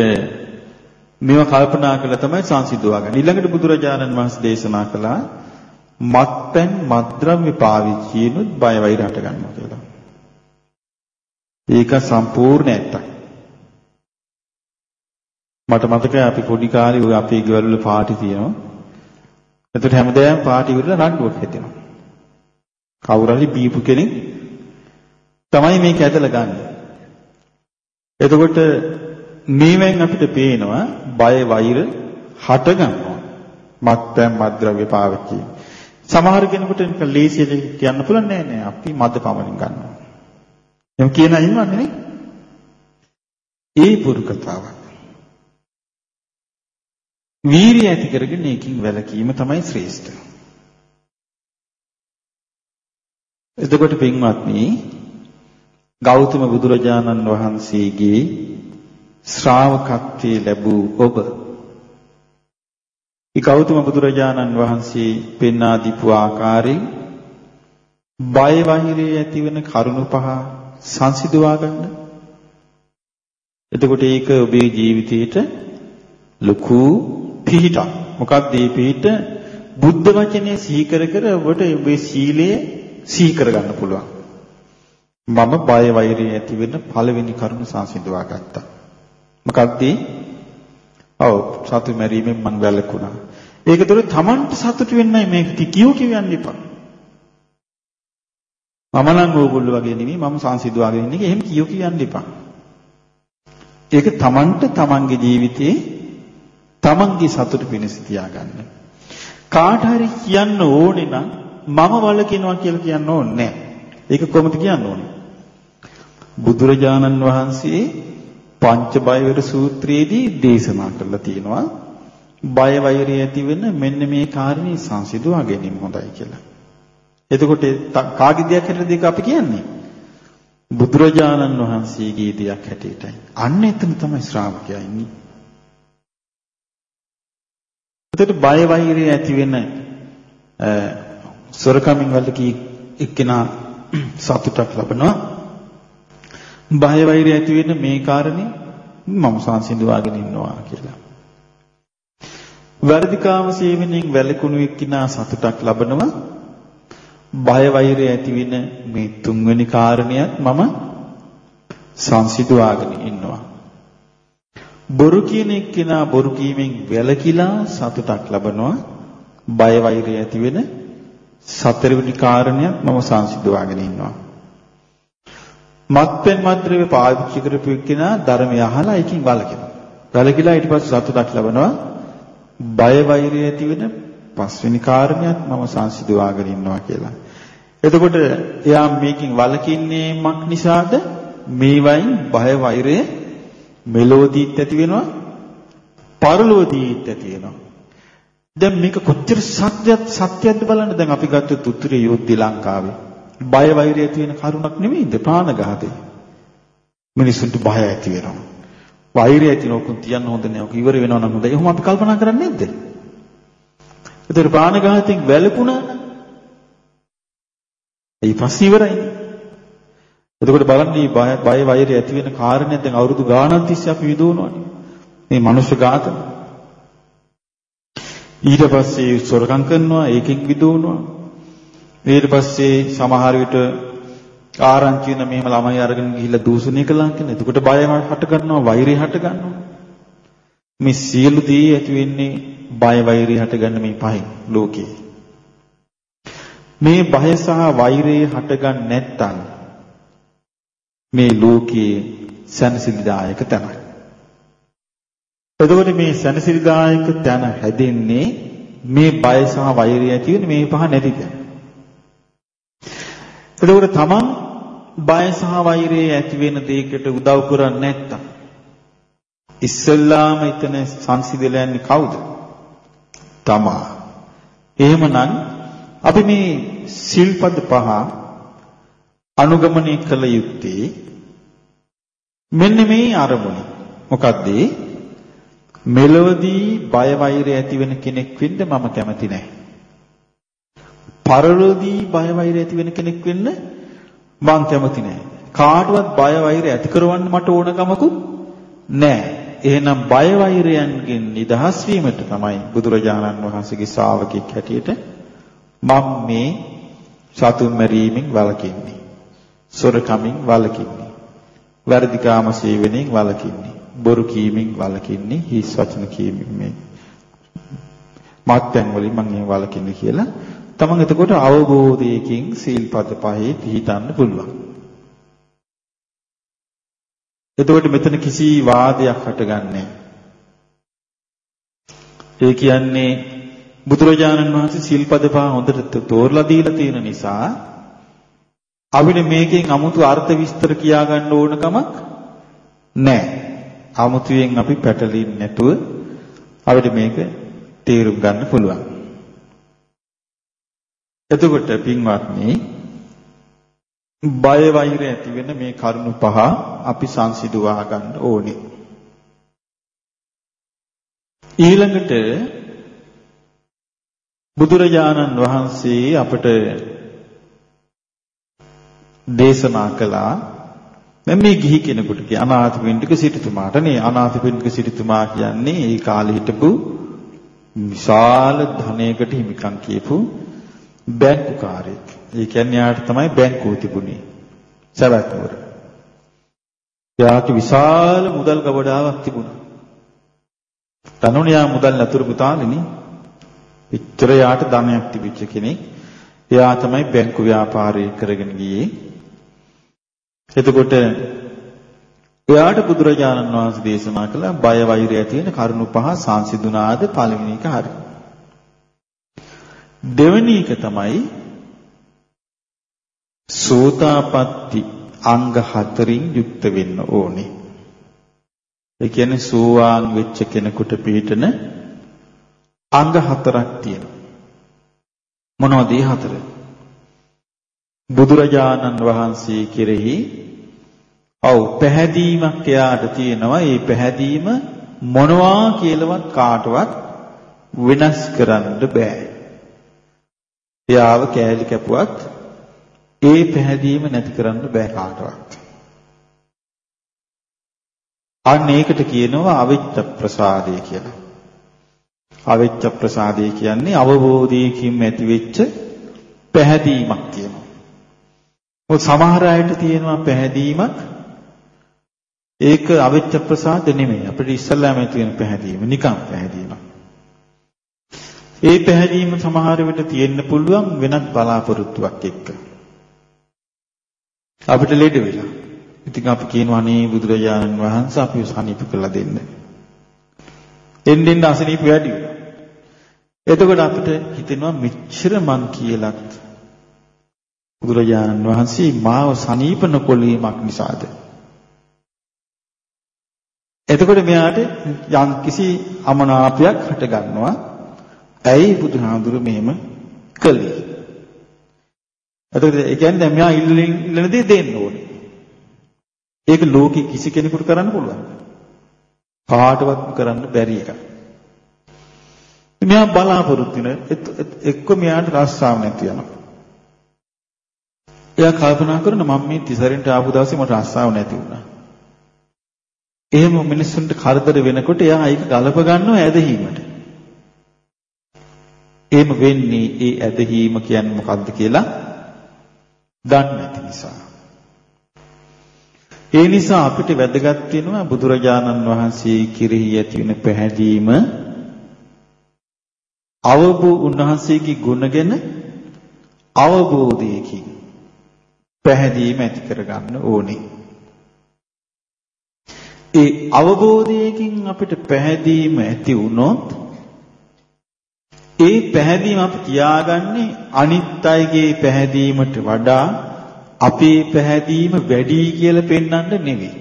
මේවා කල්පනා කළා තමයි සංසිඳුවා ගන්න. ඊළඟට බුදුරජාණන් වහන්සේ දේශනා කළා මත්පැන් මත්ද්‍රව්‍ය පාවිච්චිනුත් බය වෛර හට ගන්නවා කියලා. ඒක සම්පූර්ණ ඇත්තක්. මට මතකයි අපි පොඩි කාලේ ඔය අපේ ගෙවල් වල පාටි තියෙනවා. එතකොට හැමදාම පාටි වල රණ්ඩුවක් හිතෙනවා. කවුරු හරි බීපු කෙනෙක් තමයි මේක ඇදලා ගන්න. එතකොට මේවෙන් අපිට පේනවා බය වෛර හට ගන්නවා. මත්පැන් මත්ද්‍රව්‍ය පාවිච්චි. සමහර කෙනෙකුට නික ලේසියෙන් කියන්න පුළුවන් නෑ නෑ අපි මද පමණින් ගන්නවා. එහෙම කියන අය ඉන්නවනේ නේ. ඒ පුරු කතාවක්. වීරිය ඇති කරගෙන ඒකින් වැළකීම තමයි ශ්‍රේෂ්ඨ. එතකොට පින්වත්නි ගෞතම බුදුරජාණන් වහන්සේගේ ශ්‍රාවකත්වයේ ලැබූ ඔබ ඒ ගෞතම බුදුරජාණන් වහන්සේ පෙන්වා දීපු ආකාරයෙන් බය වහිරේ ඇතිවෙන කරුණු පහ සංසිඳවා ගන්න. එතකොට ඒක ඔබේ ජීවිතේට ලොකු පිහිටක්. මොකක්ද මේ පිහිට? බුද්ධ වචනේ සිහි කර කර ඔබට ඔබේ සීලය සිහි කර ගන්න පුළුවන්. මම බය වෛරය ඇති වෙන පළවෙනි කරුණ සංසිඳවා ගත්තා. මොකක්ද? ඔව් සතු මැරීමෙන් මම වැළකුණා. ඒකතර තමන්ට සතුට වෙන්නයි මේක කියෝ කියන්න එපා. මම නම් ඕගොල්ලෝ වගේ නෙමෙයි මම සංසිඳවාගෙන ඉන්නේ. එහෙම කියෝ කියන්න එපා. ඒක තමන්ට තමන්ගේ ජීවිතේ තමන්ගේ සතුට පිණිස තියාගන්න. කාට හරි කියන්න ඕනේ නම් මම වලකිනවා කියලා කියන්න ඕනේ නැහැ. ඒක කොහොමද කියන්න ඕනේ? බුදුරජාණන් වහන්සේ පංච බයවර සූත්‍රයේදී දේශනා කරලා තියෙනවා බය වෛරය ඇති වෙන මෙන්න මේ කාරණේ සංසිඳවා ගැනීම හොඳයි කියලා. එතකොට කාගේ දෙයක් හැටියටද ඒක අපි කියන්නේ? බුදුරජාණන් වහන්සේගේ දෙයක් හැටියටයි. අන්න එතන තමයි ශ්‍රාවකයා ඉන්නේ. එතකොට බය වෛරය ඇති වෙන සොරකමින් වලකී එක්කෙනා සතුටක් ලබනවා. බය වෛරය ඇති වෙන මේ කාරණේ මම සංසිඳවාගෙන ඉන්නවා කියලා. වර්ධිකාම සේවනයෙන් වැළකුණු එක්කිනා සතුටක් ලබනවා. බය වෛරය ඇති වෙන මේ තුන්වෙනි කාරණයක් මම සංසිඳවාගෙන ඉන්නවා. බොරු කියන එක්කිනා බොරු කීමෙන් වැළකීලා සතුටක් ලබනවා. බය වෛරය ඇති වෙන සතරවෙනි කාරණයක් මම සංසිඳවාගෙන ඉන්නවා. මත්පැන් මද්ද්‍රව්‍ය පාවිච්චි කරපු එක්කිනා ධර්මය අහලා ඒකින් වළකිනවා. වළකිලා ඊට පස්සේ සතුටක් ලබනවා. බය වෛරය ඇති වෙන පස්වෙනි කාරණයක් මම සංසිඳවාගෙන ඉන්නවා කියලා. එතකොට එයා මේකෙන් වළකින්නේ මක් නිසාද? මේවයින් බය වෛරය මෙලෝදීත් ඇති වෙනවා පරලෝදීත් ඇති වෙනවා. දැන් මේක කොච්චර සත්‍යයක් සත්‍යයක්ද බලන්න දැන් අපි ගත්තොත් උත්තරේ යුද්ධ ලංකාවේ බය වෛරය ඇති වෙන කරුණක් නෙමෙයිද ප්‍රාණඝාතය. මිනිසුන්ට බය ඇති වෙනවා. වෛරය ඇති නොකුන් තියන්න හොඳ නෑ. ඔක ඉවර වෙනවා නම් හොඳයි. එහෙනම් අපි කල්පනා කරන්නේ නැද්ද? ඒතර ප්‍රාණඝාතයෙන් වැළපුණා නම් ඒ ප්‍රශ්නේ ඉවරයිනේ. එතකොට බලන්න මේ බය වෛරය ඇති වෙන කාරණේ දැන් අවුරුදු ගාණක් තිස්සේ අපි විදවනවානේ. මේ මනුෂ්‍ය ඝාතන. ඊට පස්සේ සොරකම් කරනවා ඒකෙන් විදවනවා. ඊට පස්සේ සමහර විට ආරංචි වෙන මෙහෙම ළමයි අරගෙන ගිහිල්ලා දූෂණය කළා කියන. එතකොට බය හට ගන්නවා, වෛරය හට ගන්නවා. මේ සියලු දේ ඇති වෙන්නේ බය වෛරය හට ගන්න මේ පහෙන් ලෝකේ. මේ බය සහ වෛරය හට ගන්න නැත්තම් මේ ලෝකයේ සැනසෙලිදායක තැනයි. එතකොට මේ සැනසෙලිදායක තැන හැදෙන්නේ මේ බය සහ වෛරය ඇති වෙන මේ පහ නැති තැන. එතකොට තමන් බය සහ වෛරය ඇති වෙන දෙයකට උදව් කරන්නේ නැත්තම් ඉස්සල්ලාම එතන සංසිඳලා යන්නේ කවුද? තමා. එහෙමනම් අපි මේ සිල්පද පහ අනුගමනය කළ යුත්තේ මෙන්න මේ අරමුණ. මොකද්ද? මෙලොවදී බය වෛරය ඇති වෙන කෙනෙක් වෙන්න මම කැමති නැහැ. පරලොවදී බය වෛරය ඇති වෙන කෙනෙක් වෙන්න මං කැමති නැහැ. කාටවත් බය වෛරය ඇති කරවන්න මට ඕන කමකුත් නැහැ. එහෙනම් බය වෛරයන්ගෙන් නිදහස් වීමට තමයි බුදුරජාණන් වහන්සේගේ ශ්‍රාවකෙක් හැටියට මම මේ සතුන් මරීමෙන් වළකින්නේ. සොරකමින් වළකින්නේ. වැරදි කාම සේවනයෙන් වළකින්නේ. බොරු කීමෙන් වළකින්නේ. හිස් වචන කීමෙන් මේ මත්පැන් වලින් මම මේ වළකින්නේ කියලා තමන් එතකොට අවබෝධයකින් සීල්පද පහේ පිළිතන්න පුළුවන්. එතකොට මෙතන කිසි වාදයක් හටගන්නේ ඒ කියන්නේ බුදුරජාණන් වහන්සේ සීල්පද පහ හොඳට තෝරලා දීලා තියෙන නිසා අපිට මේකෙන් 아무තු අර්ථ විස්තර කියා ගන්න ඕන කමක් නැහැ. 아무තුයෙන් අපි පැටලෙන්නේ නැතුව අපිට මේක තේරුම් ගන්න පුළුවන්. එතකොට පින්වත්නි බය වෛර ඇති වෙන මේ කරුණු පහ අපි සංසිඳුවා ගන්න ඕනේ. ඊළඟට බුදුරජාණන් වහන්සේ අපට දේශනා කළා දැන් මේ ගිහි කෙනෙකුට කිය අනාථපිණ්ඩික සිටුතුමාට නේ අනාථපිණ්ඩික සිටුතුමා කියන්නේ ඒ කාලේ හිටපු විශාල ධනයකට හිමිකම් කියපු බැංකුකාරයෙක්. ඒ කියන්නේ යාට තමයි බැංකුව තිබුණේ. සවැත් නුවර. යාට විශාල මුදල් ගබඩාවක් තිබුණා. තනුණ යා මුදල් නතුරු පුතාලිනේ. පිටතර යාට ධනයක් තිබිච්ච කෙනෙක්. එයා තමයි බැංකු ව්‍යාපාරය කරගෙන ගියේ. එතකොට එයාට බුදුරජාණන් වහන්සේ දේශනා කළ බය වෛරය ඇති වෙන කරුණු පහ සංසිඳුනාද පළවෙනි එක හරි. දෙවෙනි එක තමයි සෝතාපට්ටි අංග හතරින් යුක්ත වෙන්න ඕනේ. ඒ කියන්නේ සෝවාන් වෙච්ච කෙනෙකුට පිළිටන අංග හතරක් තියෙනවා. මොනවද ඒ හතර? බුදුරජාණන් වහන්සේ කෙරෙහි ඔව් පැහැදීමක් එයාට තියෙනවා. ඒ පැහැදීම මොනවා කියලාවත් කාටවත් වෙනස් කරන්න බෑ. එයාව කෑලි කැපුවත් ඒ පැහැදීම නැති කරන්න බෑ කාටවත්. අන්න ඒකට කියනවා අවිච්ඡ ප්‍රසාදය කියලා. අවිච්ඡ ප්‍රසාදය කියන්නේ අවබෝධයකින් ඇතිවෙච්ච පැහැදීමක් කියනවා. මොකද සමහර අයට තියෙනවා පැහැදීමක් ඒක අවිච්ඡ ප්‍රසාද නෙමෙයි. අපිට ඉස්සල්ලාම තියෙන පැහැදීම නිකම් පැහැදීමක්. ඒ පැහැදීම සමහර විට තියෙන්න පුළුවන් වෙනත් බලාපොරොත්තුවක් එක්ක. අපිට ලෙඩ වෙලා. ඉතින් අපි කියනවා අනේ බුදුරජාණන් වහන්සේ අපිව සනීප කරලා දෙන්න. එන්නෙන් අසනීප වැඩි වෙනවා. එතකොට අපිට හිතෙනවා මෙච්චර මං කියලත් බුදුරජාණන් වහන්සේ මාව සනීප නොකොලීමක් නිසාද එතකොට මෙයාට යම් කිසි අමනාපයක් හට ගන්නවා. ඇයි බුදුහාමුදුරු මෙහෙම කළේ? එතකොට ඒ කියන්නේ දැන් මෙයා ඉල්ලන ඉල්ලන දේ දෙන්න ඕනේ. ඒක ලෝකෙ කිසි කෙනෙකුට කරන්න පුළුවන්. කාටවත් කරන්න බැරි එකක්. මෙයා බලාපොරොත්තු වෙන එක්ක මෙයාට රස්සාව නැති යනවා. එයා කල්පනා කරන මම මේ තිසරෙන්ට ආපු දවසේ මට රස්සාව නැති වුණා. එහෙම මිනිස්සුන්ට කරදර වෙනකොට එයා ඒක ගලප ගන්නවා ඇදහිීමට. එහෙම වෙන්නේ ඒ ඇදහිීම කියන්නේ මොකක්ද කියලා දන්නේ නැති නිසා. ඒ නිසා අපිට වැදගත් වෙනවා බුදුරජාණන් වහන්සේ කිරෙහි ඇති වෙන පැහැදීම අවබෝ උන්වහන්සේගේ ගුණ ගැන අවබෝධයකින් පැහැදීම ඇති කරගන්න ඕනේ. ඒ අවබෝධයකින් අපිට පැහැදීම ඇති වුණොත් ඒ පැහැදීම අපි තියාගන්නේ අනිත් අයගේ පැහැදීමට වඩා අපේ පැහැදීම වැඩි කියලා පෙන්වන්න නෙවෙයි.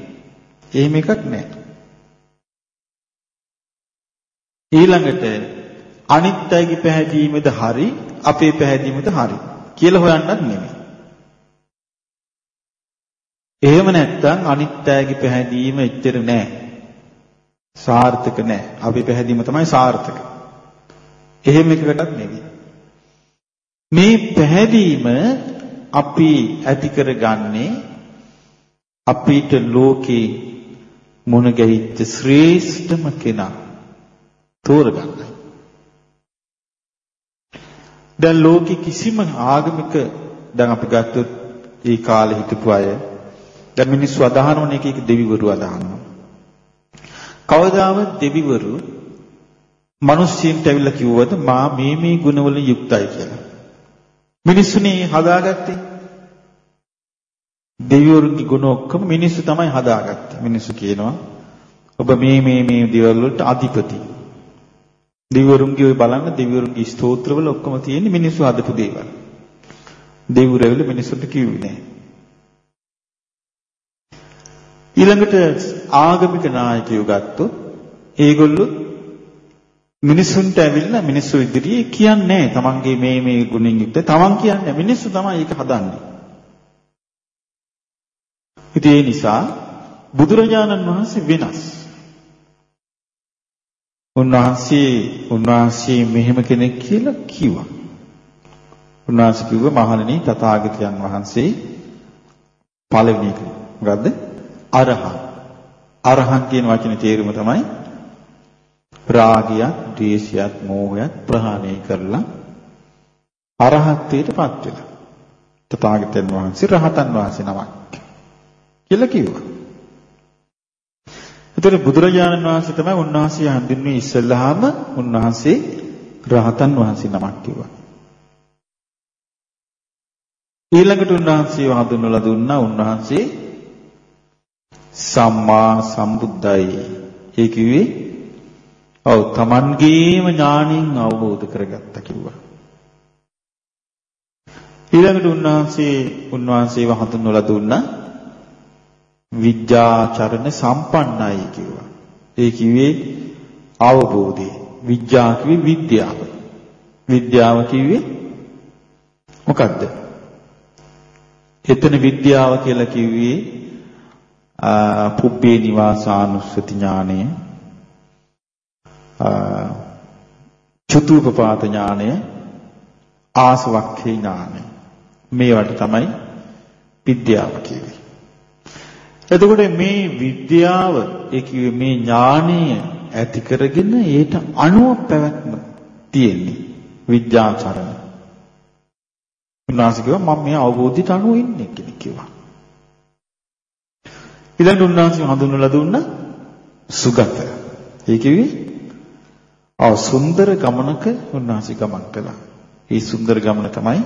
එහෙම එකක් නැහැ. ඊළඟට අනිත් අයගේ පැහැදීමද හරි අපේ පැහැදීමද හරි කියලා හොයන්නත් නෙවෙයි. එහෙම නැත්නම් අනිත්‍යයේ පැහැදීම එච්චර නෑ. සාර්ථක නෑ. අපි පැහැදීම තමයි සාර්ථක. එහෙම එකකටත් නෙවෙයි. මේ පැහැදීම අපි ඇති කරගන්නේ අපිට ලෝකේ මුණ ගැහිච්ච ශ්‍රේෂ්ඨම කෙනා තෝරගන්නයි. දැන් ලෝකෙ කිසිම ආගමික දැන් අපි ගත්තොත් ඒ කාලේ හිටපු අය දැන් මිනිස්සු අදහනවන එක එක දෙවිවරු අදහනවා. කවදාවත් දෙවිවරු මිනිස්සුන්ට ඇවිල්ලා කිව්වද මා මේ මේ ගුණවලින් යුක්තයි කියලා. මිනිස්සුනේ හදාගත්තේ. දෙවිවරුන්ගේ ගුණ ඔක්කොම මිනිස්සු තමයි හදාගත්තේ. මිනිස්සු කියනවා ඔබ මේ මේ මේ දේවල් වලට අධිපති. දෙවිවරුන්ගේ ඔය බලන්න දෙවිවරුන්ගේ ස්තෝත්‍රවල ඔක්කොම තියෙන්නේ මිනිස්සු හදපු දේවල්. දෙවිවරු මිනිස්සුන්ට කිව්වේ නෑ. ඊළඟට ආගමික නායකයෝ ගත්තොත් ඒගොල්ලෝ මිනිසුන්ට ඇවිල්ලා මිනිස්සු ඉදිරියේ කියන්නේ තමන්ගේ මේ මේ ගුණෙන් යුක්ත තමන් කියන්නේ මිනිස්සු තමයි ඒක හදන්නේ. ඉතින් ඒ නිසා බුදුරජාණන් වහන්සේ වෙනස්. උන්වහන්සේ උන්වහන්සේ මෙහෙම කෙනෙක් කියලා කිව්වා. උන්වහන්සේ කිව්ව මහණෙනි තථාගතයන් වහන්සේ පළවෙනි එක. මොකද්ද? අරහං. අරහං කියන වචනේ තේරුම තමයි රාගයත්, ද්වේෂයත්, මෝහයත් ප්‍රහාණය කරලා අරහත්ත්වයටපත් වෙලා. තථාගතයන් වහන්සේ රහතන් වහන්සේ නමක් කියලා කිව්වා. ඒතර බුදුරජාණන් වහන්සේ තමයි උන්වහන්සේ හඳුන්වන්නේ ඉස්සෙල්ලාම උන්වහන්සේ රහතන් වහන්සේ නමක් කිව්වා. ඊළඟට උන්වහන්සේ හඳුන්වලා දුන්නා උන්වහන්සේ සම්මා සම්බුද්දයි. ඒ කිව්වේ ඔව් Tamangeema ඥාණයෙන් අවබෝධ කරගත්තා කිව්වා. ඊළඟට උන්වහන්සේ උන්වහන්සේව හඳුන්වලා දුන්නා විද්‍යාචරණ සම්පන්නයි කිව්වා. ඒ කිව්වේ අවබෝධය. විද්‍යා කිව්වේ විද්‍යාව. විද්‍යාව කිව්වේ මොකද්ද? එතන විද්‍යාව කියලා කිව්වේ පුබ්බේ නිවාසානුස්සති ඥානය චතුූපපාත ඥානය ආසවක්ඛේ ඥානය මේවට තමයි විද්‍යාව කියන්නේ. එතකොට මේ විද්‍යාව ඒ කිව්වේ මේ ඥානීය ඇති කරගෙන ඒට අනුව පැවැත්ම තියෙන්නේ විද්‍යාචරණ. උන්වහන්සේ කිව්වා මම මේ අවබෝධයට අනුව ඉන්නේ කෙනෙක් කිව්වා. ඊළඟට උන්වහන්සේ හඳුන්වලා දුන්න සුගත. ඒ කිව්වේ ආ සුන්දර ගමනක උන්වහන්සේ ගමන් කළා. මේ සුන්දර ගමන තමයි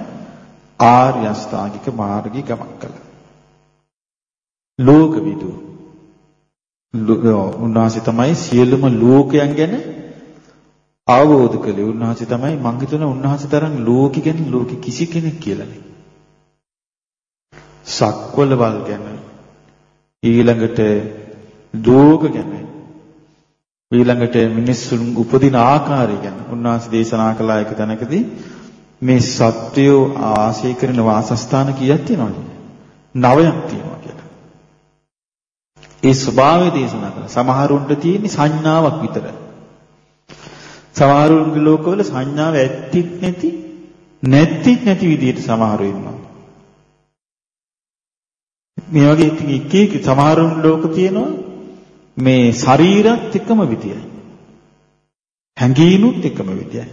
ආර්ය අෂ්ටාංගික මාර්ගී ගමන් කළා. ලෝකවිදු උන්වහන්සේ තමයි සියලුම ලෝකයන් ගැන අවබෝධ කළේ. උන්වහන්සේ තමයි මං හිතන උන්වහන්සේ තරම් ලෝකෙ ගැන ලෝකෙ කිසි කෙනෙක් කියලා නේ. සක්වලවල් ගැන ඊළඟට ලෝක ගැන ඊළඟට මිනිස්සුන් උපදින ආකාරය ගැන උන්වහන්සේ දේශනා කළා එක තැනකදී මේ සත්වයෝ ආශය කරන වාසස්ථාන කීයක් තියෙනවද? නවයක් තියෙනවා කියලා. ඒ ස්වභාවය දේශනා කළා. සමහරුන්ට තියෙන සංඥාවක් විතරයි. සමහරුන්ගේ ලෝකවල සංඥාව ඇත්තිත් නැති නැත්තිත් නැති විදිහට සමහරු ඉන්නවා. මේ වගේ ඉතින් එක එක සමහරුන් ලෝක තියෙනවා මේ ශරීරත් එකම විදියයි. හැඟීනුත් එකම විදියයි.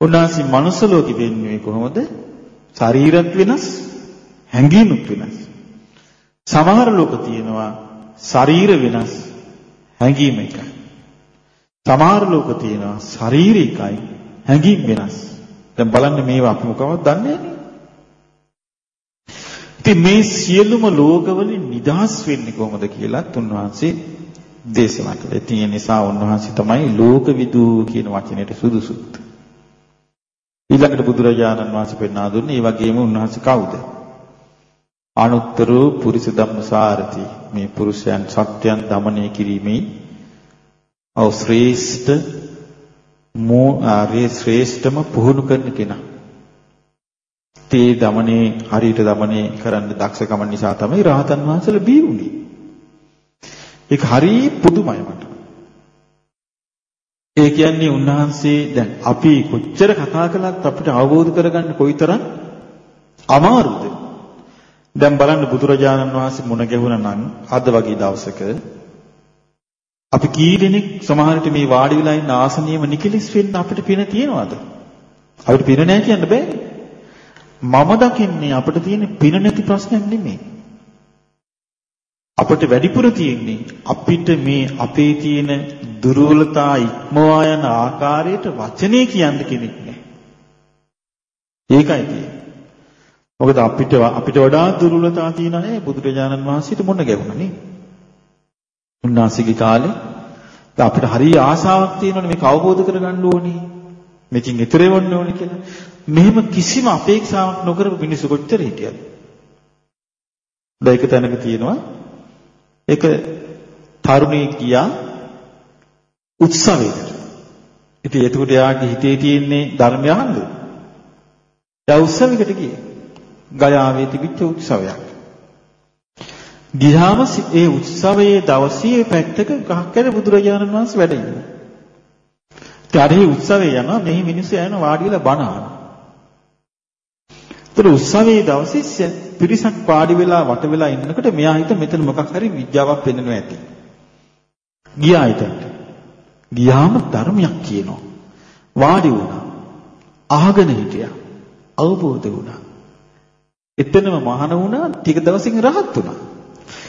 උන්වහන්සේ මනුස්ස ලෝකෙ වෙන්නේ කොහොමද? ශරීරත් වෙනස්, හැඟීනුත් වෙනස්. සමහර ලෝක තියෙනවා ශරීර වෙනස්, හැඟීම එකයි. සමහර ලෝක තියෙනවා ශරීරිකයි හැඟීම් වෙනස්. දැන් බලන්න මේවා අපි මොකවත් දන්නේ නැහැ. ඉතින් මේ සියලුම ලෝකවලින් නිදහස් වෙන්නේ කොහොමද කියලා උන්වහන්සේ දේශනා කළා. ඉතින් ඒ නිසා උන්වහන්සේ තමයි ලෝකවිදු කියන වචනයට සුදුසුත්. ඊළඟට බුදුරජාණන් වහන්සේ පෙන්වා දුන්නේ ඒ වගේම උන්වහන්සේ කවුද? අනුත්තරෝ පුරිස ධම්මසාරති මේ පුරුෂයන් සත්‍යයන් দমনය කිරීමේ අවශ්‍රේෂ්ඨ මෝ ආර්ය ශ්‍රේෂ්ඨම පුහුණු කරන කෙනා. තේ দমনේ හරියට দমনේ කරන්න දක්ෂකම නිසා තමයි රහතන් වහන්සේලා බී වුනේ. ඒක හරි පුදුමයි මට. ඒ කියන්නේ උන්වහන්සේ දැන් අපි කොච්චර කතා කළත් අපිට අවබෝධ කරගන්න කොයිතරම් අමාරුද? දැන් බලන්න බුදුරජාණන් වහන්සේ මුණ ගැහුණා නම් අද වගේ දවසක අපි කී දෙනෙක් සමහරට මේ වාඩි වෙලා ඉන්න ආසනියම නිකලිස් වෙන්න අපිට පින තියනවද? අපිට පින නැහැ කියන්න බෑ. මම දකින්නේ අපිට තියෙන පින නැති ප්‍රශ්නයක් නෙමෙයි. අපිට වැඩිපුර තියෙන්නේ අපිට මේ අපේ තියෙන දුර්වලතා ඉක්මවා යන ආකාරයට වචනේ කියන්න කෙනෙක් නැහැ. ඒකයි තියෙන්නේ. මොකද අපිට අපිට වඩා දුර්වලතා තියෙනවා නේ බුදුරජාණන් වහන්සේට මොන ගැහුණා නේ. උන්වහන්සේගේ කාලේ අපිට හරිය ආසාවක් තියෙනවනේ මේක අවබෝධ කරගන්න ඕනේ. මේකින් ඈතර වෙන්න ඕනේ කියලා. මෙහෙම කිසිම අපේක්ෂාවක් නොකරපු මිනිස්සු කොච්චර හිටියද? දැන් එක තැනක තියෙනවා ඒක තරුණයෙක් ගියා උත්සවයකට. ඉතින් එතකොට එයාගේ හිතේ තියෙන්නේ ධර්මය අහන්න. එයා උත්සවයකට ගියේ. ගයාවේ තිබිච්ච උත්සවයක්. ගියාම ඒ උත්සවයේ දවසේ පැත්තක ගහක් ඇර බුදුරජාණන් වහන්සේ වැඩ ඉන්නවා. ඉතින් උත්සවයේ යනවා මෙහි මිනිස්සු යන වාඩි වෙලා බණ අහනවා. ඒතර උත්සවයේ දවසේ පිරිසක් වාඩි වෙලා වට වෙලා ඉන්නකොට මෙයා හිත මෙතන මොකක් හරි විද්‍යාවක් පෙන්වනවා ඇති. ගියා හිතට. ගියාම ධර්මයක් කියනවා. වාඩි වුණා. අහගෙන හිටියා. අවබෝධ වුණා. එතනම මහාන වුණා ටික දවසින් රහත් වුණා.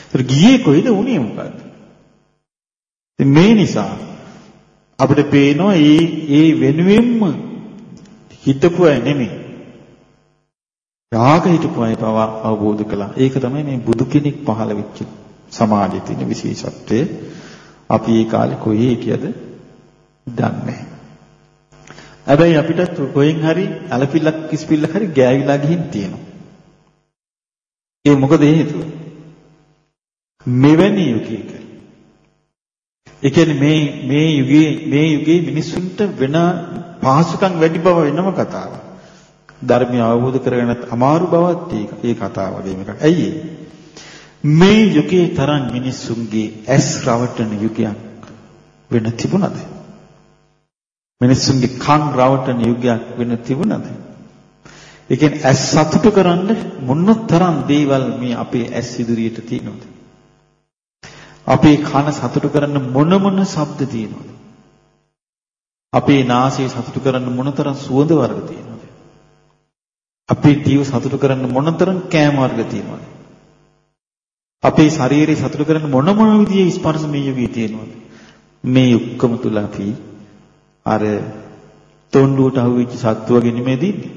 ඒතර ගියේ කොයිද උනේ මොකද්ද? මේ නිසා අපිට පේනවා ඒ ඒ වෙනුවෙන්ම හිතපු අය නෙමෙයි. රාග හිතපු අය පව අවබෝධ කළා. ඒක තමයි මේ බුදු කෙනෙක් පහළ වෙච්ච සමාජයේ තියෙන විශේෂත්වය. අපි ඒ කාලේ කොහේ හිටියද දන්නේ නැහැ. හැබැයි අපිට කොහෙන් හරි අලපිල්ලක් කිස්පිල්ලක් හරි ගෑවිලා ගිහින් තියෙනවා. ඒ මොකද හේතුව? මෙවැනි යුගයක. ඒ කියන්නේ මේ මේ යුගයේ මේ යුගයේ මිනිස්සුන්ට වෙන පහසුකම් වැඩි බව වෙනම කතාවක්. ධර්මය අවබෝධ කරගන්න අමාරු බවත් ඒ කතාව වගේම එකක්. ඇයි මේ යුගයේ තරම් මිනිස්සුන්ගේ ඇස් රවටන යුගයක් වෙන තිබුණද? මිනිස්සුන්ගේ කන් රවටන යුගයක් වෙන තිබුණද? ඒ කියන්නේ ඇස් සතුටු කරන්න මොනතරම් දේවල් මේ අපේ ඇස් ඉදිරියට තියෙනවද? අපේ කන සතුටු කරන්න මොන මොන ශබ්ද තියෙනවද? අපේ නාසය සතුටු කරන්න මොනතරම් සුවඳ වර්ග තියෙනවද? අපේ ජීව සතුටු කරන්න මොනතරම් කෑම වර්ග තියෙනවද? අපේ ශරීරය සතුටු කරන්න මොන මොන විදිහේ ස්පර්ශ මේ යුගයේ තියෙනවද? මේ ඔක්කොම තුල අපි අර තොණ්ඩුවට අහුවෙච්ච සත්තු වගේ නෙමෙයි දින්නේ.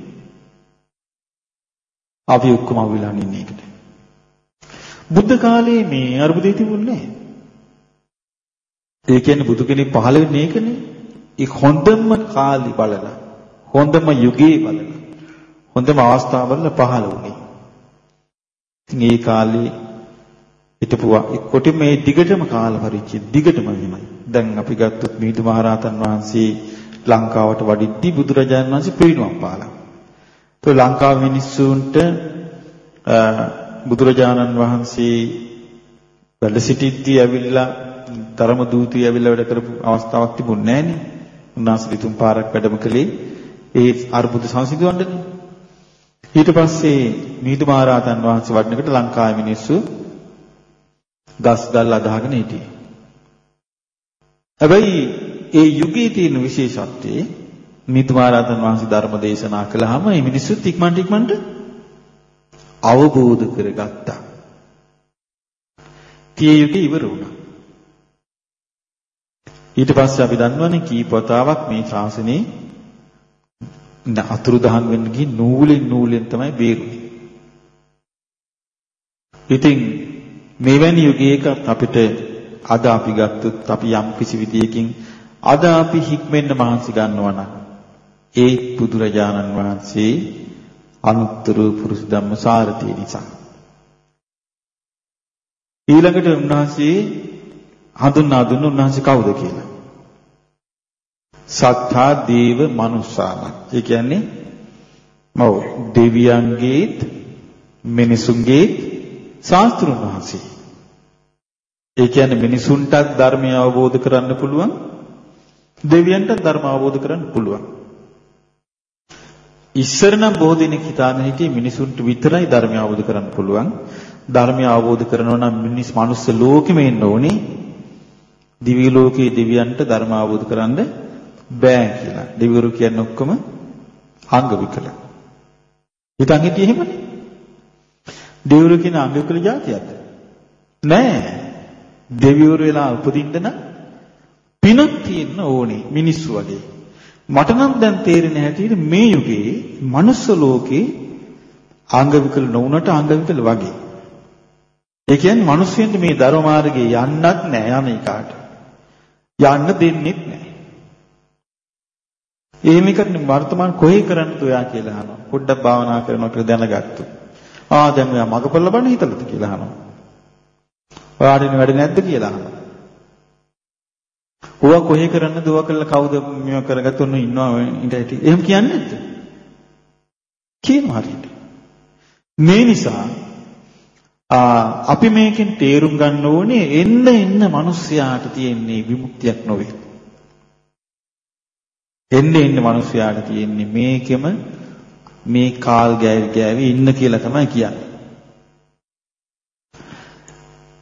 අපි ඔක්කොම අවිලා ඉන්නේ ඒකට. බුද්ධ කාලේ මේ අරුබුදේ තිබුණේ නැහැ. ඒ කියන්නේ බුදු කෙනෙක් පහළ වෙන්නේ ඒකනේ. ඒ හොඳම කාලි බලලා හොඳම යුගයේ බලලා හොඳම අවස්ථාවල පහළ වුණේ. ඉතින් ඒ කාලේ හිටපුවා කොටින් මේ දිගටම කාල පරිච්ඡේද දිගටම එහෙමයි. දැන් අපි ගත්තොත් මිහිඳු මහරහතන් වහන්සේ ලංකාවට වඩිද්දී බුදුරජාණන් වහන්සේ පිරිනුවම් පාලා. તો ලංකාවේ මිනිස්සුන්ට බුදුරජාණන් වහන්සේ වැඩ සිටිද්දී ඇවිල්ලා ධර්ම දූතී ඇවිල්ලා වැඩ කරපු අවස්ථාවක් තිබුණේ නැහනේ. උන්වහන්සේ විතුම් පාරක් වැඩම කළේ ඒ අර්බුද සංසිඳවන්නනේ. ඊට පස්සේ මිහිඳු මහරහතන් වහන්සේ වඩනකොට ලංකාවේ මිනිස්සු ගස් ගල් අදහගෙන හිටියේ. හැබැයි ඒ යුගයේ තියෙන විශේෂත්වය මිහිඳු මහරහතන් වහන්සේ ධර්ම දේශනා කළාම මේ මිනිස්සුත් ඉක්මනට ඉක්මනට අවබෝධ කරගත්තා. tie යුගය ඉවර වුණා. ඊට පස්සේ අපි දන්නවනේ කීප වතාවක් මේ ශාසනයේ අතුරුදහන් වෙන්න ගිහින් නූලෙන් නූලෙන් තමයි බේරුනේ. ඉතින් මෙවැනි යුගයක අපිට අද අපි ගත්තොත් අපි යම් කිසි විදියකින් අද අපි හික්මෙන්න මහන්සි ගන්නවා නම් ඒ බුදුරජාණන් වහන්සේ අනුත්තර පුරුෂ ධම්ම සාරතිය නිසා. ඊළඟට උන්වහන්සේ හඳුන්වා දුන්න උන්වහන්සේ කවුද කියලා. සත්තා දේව මනුස්සාන. ඒ කියන්නේ ඔව් දෙවියන්ගේත් මිනිසුන්ගේත් ශාස්ත්‍රුන් වහන්සේ. ඒ කියන්නේ මිනිසුන්ටත් ධර්මය අවබෝධ කරන්න පුළුවන් දෙවියන්ටත් ධර්ම අවබෝධ කරන්න පුළුවන්. ඉස්සර නම් බොහෝ දෙනෙක් හිතාගෙන හිටියේ මිනිසුන්ට විතරයි ධර්මය අවබෝධ කරන්න පුළුවන්. ධර්මය අවබෝධ කරනවා නම් මිනිස් මනුස්ස ලෝකෙම ඉන්න ඕනේ. දිව්‍ය ලෝකයේ දෙවියන්ට ධර්ම අවබෝධ කරන්න බෑ කියලා. දෙවිවරු කියන්නේ ඔක්කොම අංග විකල. හිතන් හිටියේ එහෙමනේ. දෙවිවරු කියන අංග විකල જાතියක්ද? නෑ. දෙවිවරු වෙලා උපදින්න නම් පිනක් තියෙන්න ඕනේ මිනිස්සු වගේ. මට නම් දැන් තේරෙන හැටියට මේ යුගයේ මනුස්ස ලෝකේ අංග විකල නොවුනට අංග විකල වගේ. ඒ කියන්නේ මිනිස්සුන්ට මේ ධර්ම මාර්ගයේ යන්නත් නෑ යන එකාට. යන්න දෙන්නෙත් නෑ. එහෙම කරන්නේ වර්තමාන කොහේ කරන්නද ඔයා කියලා අහනවා. පොඩ්ඩක් භාවනා කරනවා කියලා දැනගත්තු. ආ දැන් ඔයා මගපොළ ලබන්න හිතලද කියලා අහනවා. ඔයාට වැඩ නැද්ද කියලා අහනවා. ඔයා කොහේ කරන්නද ඔයා කළා කවුද මේව කරගත්තු ඔන්න ඉන්නවා ඉඳ හිටි. එහෙම කියන්නේ නැද්ද? කියනවා හරියට. මේ නිසා අපි මේකෙන් තේරුම් ගන්න ඕනේ එන්න එන්න මිනිස්යාට තියෙන්නේ විමුක්තියක් නොවේ. එන්න එන්න මිනිස්යාට තියෙන්නේ මේකෙම මේ කාල් ගෑවි ගෑවි ඉන්න කියලා තමයි කියන්නේ.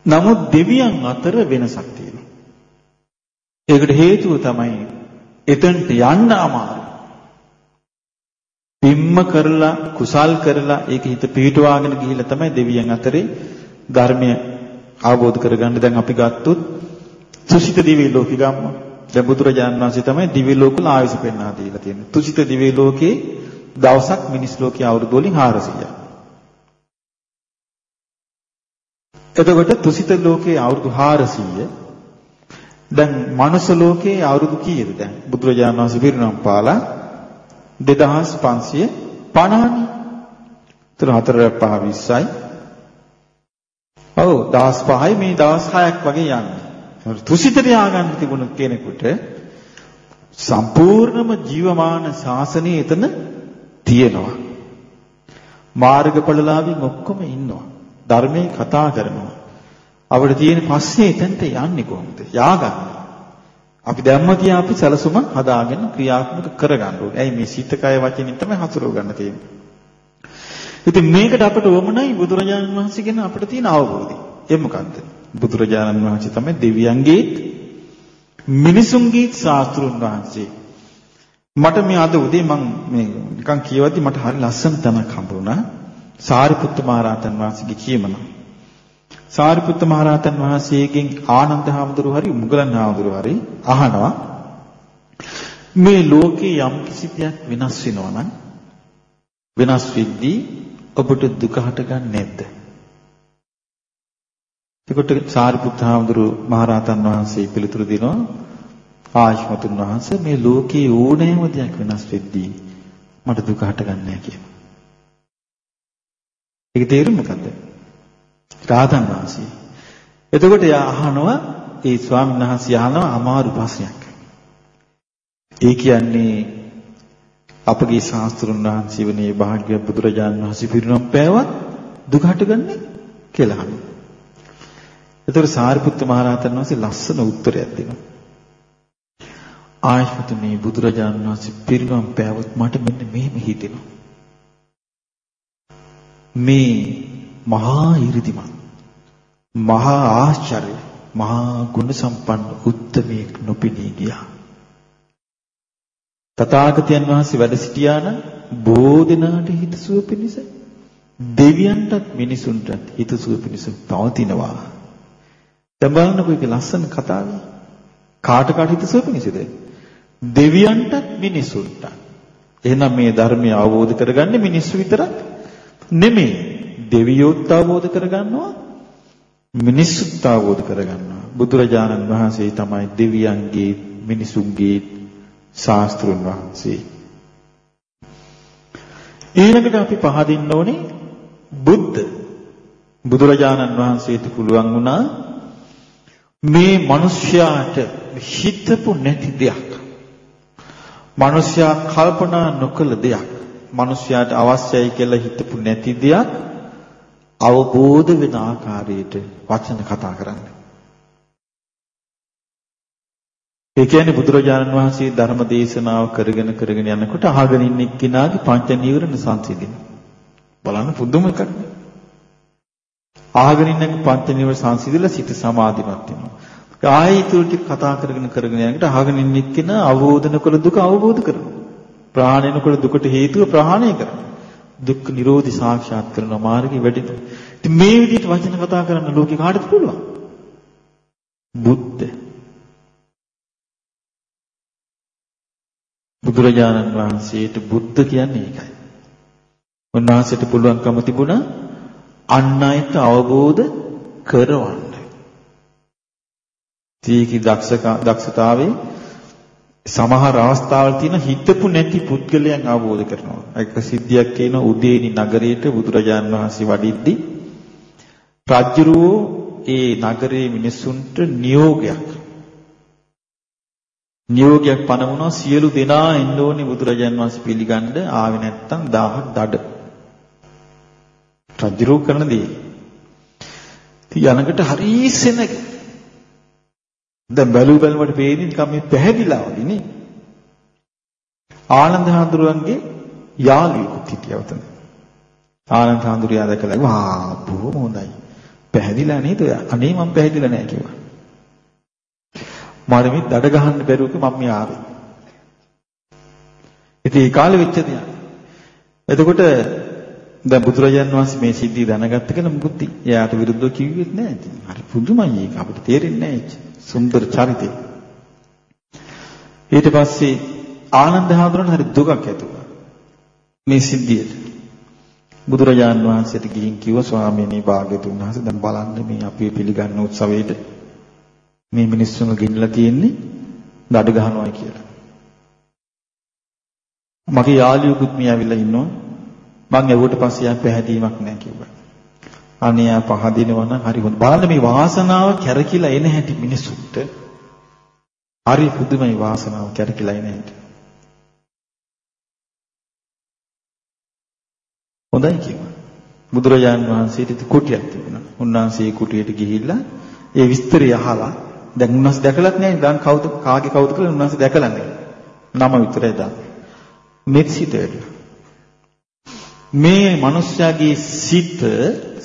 නමුත් දෙවියන් අතර වෙනසක් තියෙනවා. ඒකට හේතුව තමයි එතනට යන්න අමාරු. පිම්ම කරලා කුසල් කරලා ඒක හිත පිහිටවාගෙන ගිහිල්ලා තමයි දෙවියන් අතරේ ධර්මය අවබෝධ කරගන්න දැන් අපි ගත්තොත් සුසිත දිවි ලෝකෙ ගම්ම. දැන් බුදුරජාණන් වහන්සේ තමයි දිවි ලෝකවල ආයුෂ පෙන්වා දීලා තියෙන්නේ. තුසිත දිවි ලෝකේ දවසක් මිනිස් ලෝකයේ අවුරුදු වලින් 400ක්. එතකොට තුසිත ලෝකයේ අවුරුදු 400 දැන් මනුස්ස ලෝකයේ අවුරුදු කීයද දැන් බුදුරජාණන් වහන්සේ පිරිනම් පාලා 2550නේ. තුන 4 5 20යි. ඔව් 15යි මේ 16ක් වගේ යන්නේ. තුසිත තියාගන්න තිබුණ කෙනෙකුට සම්පූර්ණම ජීවමාන ශාසනය එතන තියෙනවා. මාර්ගඵලලාභින් ඔක්කොම ඉන්නවා. ධර්මයේ කතා කරනවා. අපිට තියෙන පස්සේ එතනට යන්නේ කොහොමද? යාගන්නේ. අපි දැම්ම තියා අපි සැලසුම හදාගෙන ක්‍රියාත්මක කරගන්න ඕනේ. ඇයි මේ සිත කය වචනින් තමයි හසුරව ගන්න තියෙන්නේ. ඉතින් මේකට අපට වමනයි බුදුරජාණන් වහන්සේ ගැන අපිට තියෙන අවබෝධය. ඒ මොකද්ද? බුදුරජාණන් වහන්සේ තමයි දෙවියන්ගේත් මිනිසුන්ගේත් ශාස්ත්‍රුන් වහන්සේ. මට මේ අද උදේ මම මේ නිකන් කියවද්දි මට හරි ලස්සන තැනක් හම්බ වුණා. සාරිපුත්ත මහරහතන් වහන්සේගේ කියමන. සාරිපුත්ත මහරහතන් වහන්සේගෙන් ආනන්ද හාමුදුරුවෝ හරි මුගලන් හාමුදුරුවෝ හරි අහනවා මේ ලෝකේ යම් කිසි දෙයක් වෙනස් වෙනවා නම් වෙනස් වෙද්දී ඔබට දුක හටගන්නේ නැද්ද? එතකොට සාරිපුත්ත හාමුදුරුවෝ මහරහතන් වහන්සේ පිළිතුරු දෙනවා ආශ්මතුන් වහන්සේ මේ ලෝකේ ඕනෑම දෙයක් වෙනස් වෙද්දී මට දුක හටගන්නේ නැහැ කියනවා. ඒක තේරුම් මොකද්ද? රාතන් වහන්සේ. එතකොට යා අහනවා ඒ ස්වාමීන් වහන්සේ අහනවා අමාරු ප්‍රශ්නයක්. ඒ කියන්නේ අපගේ ශාස්ත්‍රුන් වහන්සේ වනේ භාග්‍ය බුදුරජාණන් වහන්සේ පිරිනම් පෑවත් දුක හටගන්නේ කියලා අහනවා. එතකොට සාරිපුත්ත මහ රහතන් වහන්සේ ලස්සන උත්තරයක් දෙනවා. ආයතනේ බුදුරජාණන් වහන්සේ පිරිනම් පෑවොත් මට මෙන්න මෙහෙම හිතෙනවා. මේ මහා 이르දිමත් මහා ආශ්චර්ය මහා ගුණ සම්පන්න උත්තමයෙක් නොපෙනී ගියා. තථාගතයන් වහන්සේ වැඩ සිටියා නම් බොහෝ දිනාට හිතසුව පිණිස දෙවියන්ටත් මිනිසුන්ටත් හිතසුව පිණිස පවතිනවා. දැන් බලන්නකෝ ඒක ලස්සන කතාවක්. කාට කාට හිතසුව පිණිසද? දෙවියන්ටත් මිනිසුන්ටත්. එහෙනම් මේ ධර්මය අවබෝධ කරගන්නේ මිනිස්සු විතරක් නෙමෙයි. දෙවියොත් අවබෝධ කරගන්නවා මිනිස්සුත් අවබෝධ කරගන්නවා. බුදුරජාණන් වහන්සේ තමයි දෙවියන්ගේ මිනිසුන්ගේ ශාස්ත්‍රුන් වහන්සේ. ඊළඟට අපි පහදින්න ඕනේ බුද්ධ බුදුරජාණන් වහන්සේට පුළුවන් වුණා මේ මිනිස්යාට හිතපු නැති දෙයක් මිනිස්යා කල්පනා නොකළ දෙයක් මිනිස්යාට අවශ්‍යයි කියලා හිතපු නැති දෙයක් අවබෝධ වෙන ආකාරයට වචන කතා කරන්න. ඒ කියන්නේ බුදුරජාණන් වහන්සේ ධර්ම දේශනාව කරගෙන කරගෙන යනකොට අහගෙන ඉන්න එක්කිනාගේ පංච නීවරණ සංසිඳින. බලන්න පුදුම එකක් නේ. අහගෙන ඉන්න පංච නීවරණ සංසිඳිලා සිත සමාධිමත් වෙනවා. ආයෙත් ටික කතා කරගෙන කරගෙන යනකොට අහගෙන ඉන්න එක්කෙනා අවබෝධන කළ දුක අවබෝධ කරනවා. ප්‍රහාණය කළ දුකට හේතුව ප්‍රහාණය කරනවා. දුක්ඛ නිරෝධි සාක්ෂාත් කරන මාර්ගය වැඩිද. ඉතින් මේ විදිහට වචන කතා කරන්න ලෝකේ කාටද පුළුවන්? බුද්ධ බුදුරජාණන් වහන්සේට බුද්ධ කියන්නේ ඒකයි. උන්වහන්සේට පුළුවන්කම තිබුණා අන් අයට අවබෝධ කරවන්න. තීකි දක්ෂක දක්ෂතාවේ සමහර අවස්ථාවල තියෙන හිතපු නැති පුද්ගලයන් අවබෝධ කරනවා. ඒක සිද්ධියක් කියන උදේනි නගරයට බුදුරජාන් වහන්සේ වඩිද්දී රජුරෝ ඒ නගරයේ මිනිසුන්ට නියෝගයක් නියෝගයක් පනවනවා සියලු දෙනා එන්න ඕනේ බුදුරජාන් වහන්සේ පිළිගන්න ආවේ නැත්තම් 1000ක් දඩ. රජුරෝ කරන දේ. ඉතින් යනකට හරි සෙනග. දැන් බැලු බැලමට පේන්නේ නිකන් මේ පැහැදිලා වගේ නේ. ආනන්ද හඳුරුවන්ගේ යාළුවෙකුත් හිටියා උතන. ආනන්ද හඳුරියා දැකලා වා බොහොම හොඳයි. පැහැදිලා නේද ඔයා? අනේ මම පැහැදිලා නෑ කිව්වා. මම මේ දඩ ගහන්න බැරුවක මම මේ ආවේ. ඉතින් ඒ කාලෙ වෙච්ච දෙයක්. එතකොට දැන් බුදුරජාන් වහන්සේ මේ සිද්ධිය දැනගත්ත කියලා මුකුත් එයාට විරුද්ධව කිව්වෙත් නෑ. ඉතින් හරි පුදුමයි ඒක අපිට තේරෙන්නේ නෑ. සුන්දර චරිතය. ඊට පස්සේ ආනන්ද හාමුදුරන් හරි දුකක් ඇති වුණා. මේ සිද්ධියට. බුදුරජාන් වහන්සේට ගිහින් කිව්වා ස්වාමීනි භාග්‍යතුන් වහන්සේ දැන් බලන්න මේ අපි පිළිගන්න උත්සවයේද මේ මිනිස්සුන්ව ගෙන්නලා තියෙන්නේ දඩ ගහනවා කියලා. මගේ යාළුවෙකුත් මේ ඇවිල්ලා ඉන්නවා. මං ඇහුවට පස්සේ යා පැහැදීමක් නැහැ කිව්වා. අනේ යා පහදිනවා නම් හරි හොඳ. බලන්න මේ වාසනාව කැරකිලා එන හැටි මිනිසුන්ට. හරි පුදුමයි වාසනාව කැරකිලා එන හැටි. හොඳයි කිව්වා. බුදුරජාන් වහන්සේට කුටියක් තිබුණා. උන්වහන්සේ කුටියට ගිහිල්ලා ඒ විස්තරය අහලා දැන් උන්වහන්සේ දැකලත් නැහැ. දැන් කවුද කාගේ කවුද කියලා උන්වහන්සේ දැකලා නැහැ. නම විතරයි දාන්න. මෙත් සිතේට. මේ මිනිස්යාගේ සිත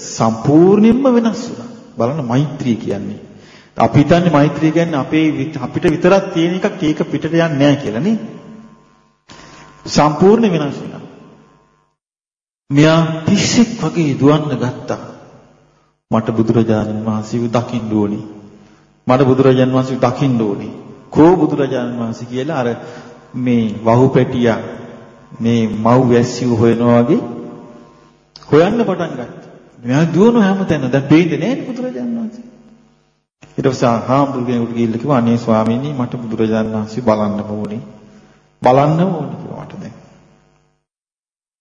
සම්පූර්ණයෙන්ම වෙනස් වුණා. බලන්න මෛත්‍රිය කියන්නේ. අපි හිතන්නේ මෛත්‍රිය කියන්නේ අපේ අපිට විතරක් තියෙන එකක් ඒක පිටට යන්නේ නැහැ කියලා නේ. සම්පූර්ණ වෙනස් වෙනවා. මෙයා පිස්සෙක් වගේ දුවන්න ගත්තා. මට බුදුරජාණන් වහන්සේව දකින්න ඕනේ. මට බුදුරජාණන් වහන්සේව දකින්න ඕනේ. කෝ බුදුරජාණන් වහන්සේ කියලා අර මේ වහු පැටියා මේ මව් වැස්සිය හොයනවා වගේ හොයන්න පටන් ගත්තා. මෙයා දුවන හැමතැන දැන් පේන්නේ නැහැ බුදුරජාණන් වහන්සේ. ඊට පස්සේ හාමුදුරුවෝ ගිහිල්ලා කිව්වා අනේ ස්වාමීනි මට බුදුරජාණන් වහන්සේ බලන්න ඕනේ. බලන්න ඕනේ කිව්වා මට දැන්.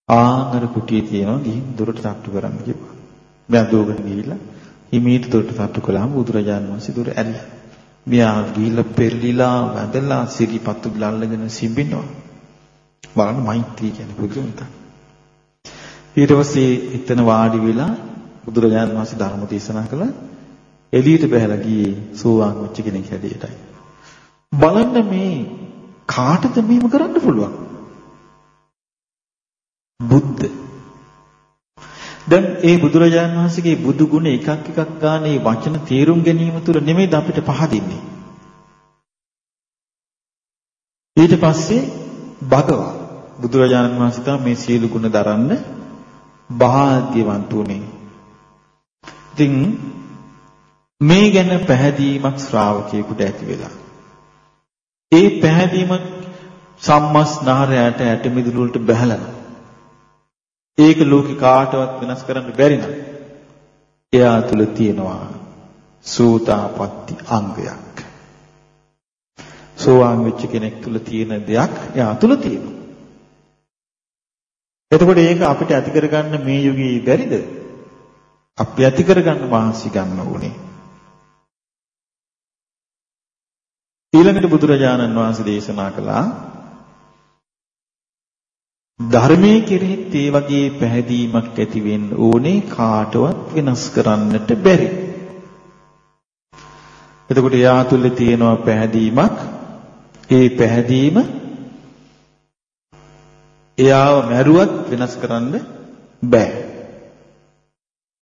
ආංගර කුටියේ තියෙනවා ගිහින් දොරට තට්ටු කරන්න කිව්වා. මෙයා දුවගෙන ගිහිල්ලා හිමීට දොරට තට්ටු කළාම බුදුරජාණන් වහන්සේ දොර ඇරියා. මෙයා ගිහිල්ලා පෙරලිලා වැඳලා සිරිපත්තු ගලල්ලගෙන සිඹිනවා. බලන්න මෛත්‍රී කියන්නේ පුදුමයි. ඊට පස්සේ එතන වාඩි වෙලා බුදුරජාණන් වහන්සේ ධර්ම දේශනා කළා. එළියට බහැලා ගියේ සෝවාන් වෙච්ච කෙනෙක් හැටියටයි. බලන්න මේ කාටද මෙහෙම කරන්න පුළුවන්? බුද්ධ. දැන් ඒ බුදුරජාණන් වහන්සේගේ බුදු ගුණ එකක් එකක් ගානේ වචන තේරුම් ගැනීම තුළ නෙමෙයි අපිට පහදින්නේ. ඊට පස්සේ භගවා බුදුරජාණන් වහන්සේ තමයි මේ සියලු ගුණ දරන්න භාග්‍යවන්ත උනේ. ඉතින් මේ ගැන පැහැදීමක් ශ්‍රාවකයෙකුට ඇති වෙලා. ඒ පැහැදීම සම්මස්නාරයට ඇට මිදුළු වලට බහැලා. ඒක ලෝකේ කාටවත් වෙනස් කරන්න බැරි නම් එයා තුල තියෙනවා සූතාපට්ටි අංගයක්. සෝවාන් වෙච්ච කෙනෙක් තුල තියෙන දෙයක් එයා තුල තියෙනවා. එතකොට ඒක අපිට ඇති කරගන්න මේ යුගයේ බැරිද? අපි ඇති කරගන්න මහන්සි ගන්න ඕනේ. ඊළඟට බුදුරජාණන් වහන්සේ දේශනා කළා ධර්මයේ කෙරෙහිත් ඒ වගේ පැහැදීමක් ඇති වෙන්න ඕනේ කාටවත් වෙනස් කරන්නට බැරි. එතකොට යා තුල තියෙන පැහැදීමක් ඒ පැහැදීම එයාව මැරුවත් වෙනස් කරන්න බෑ.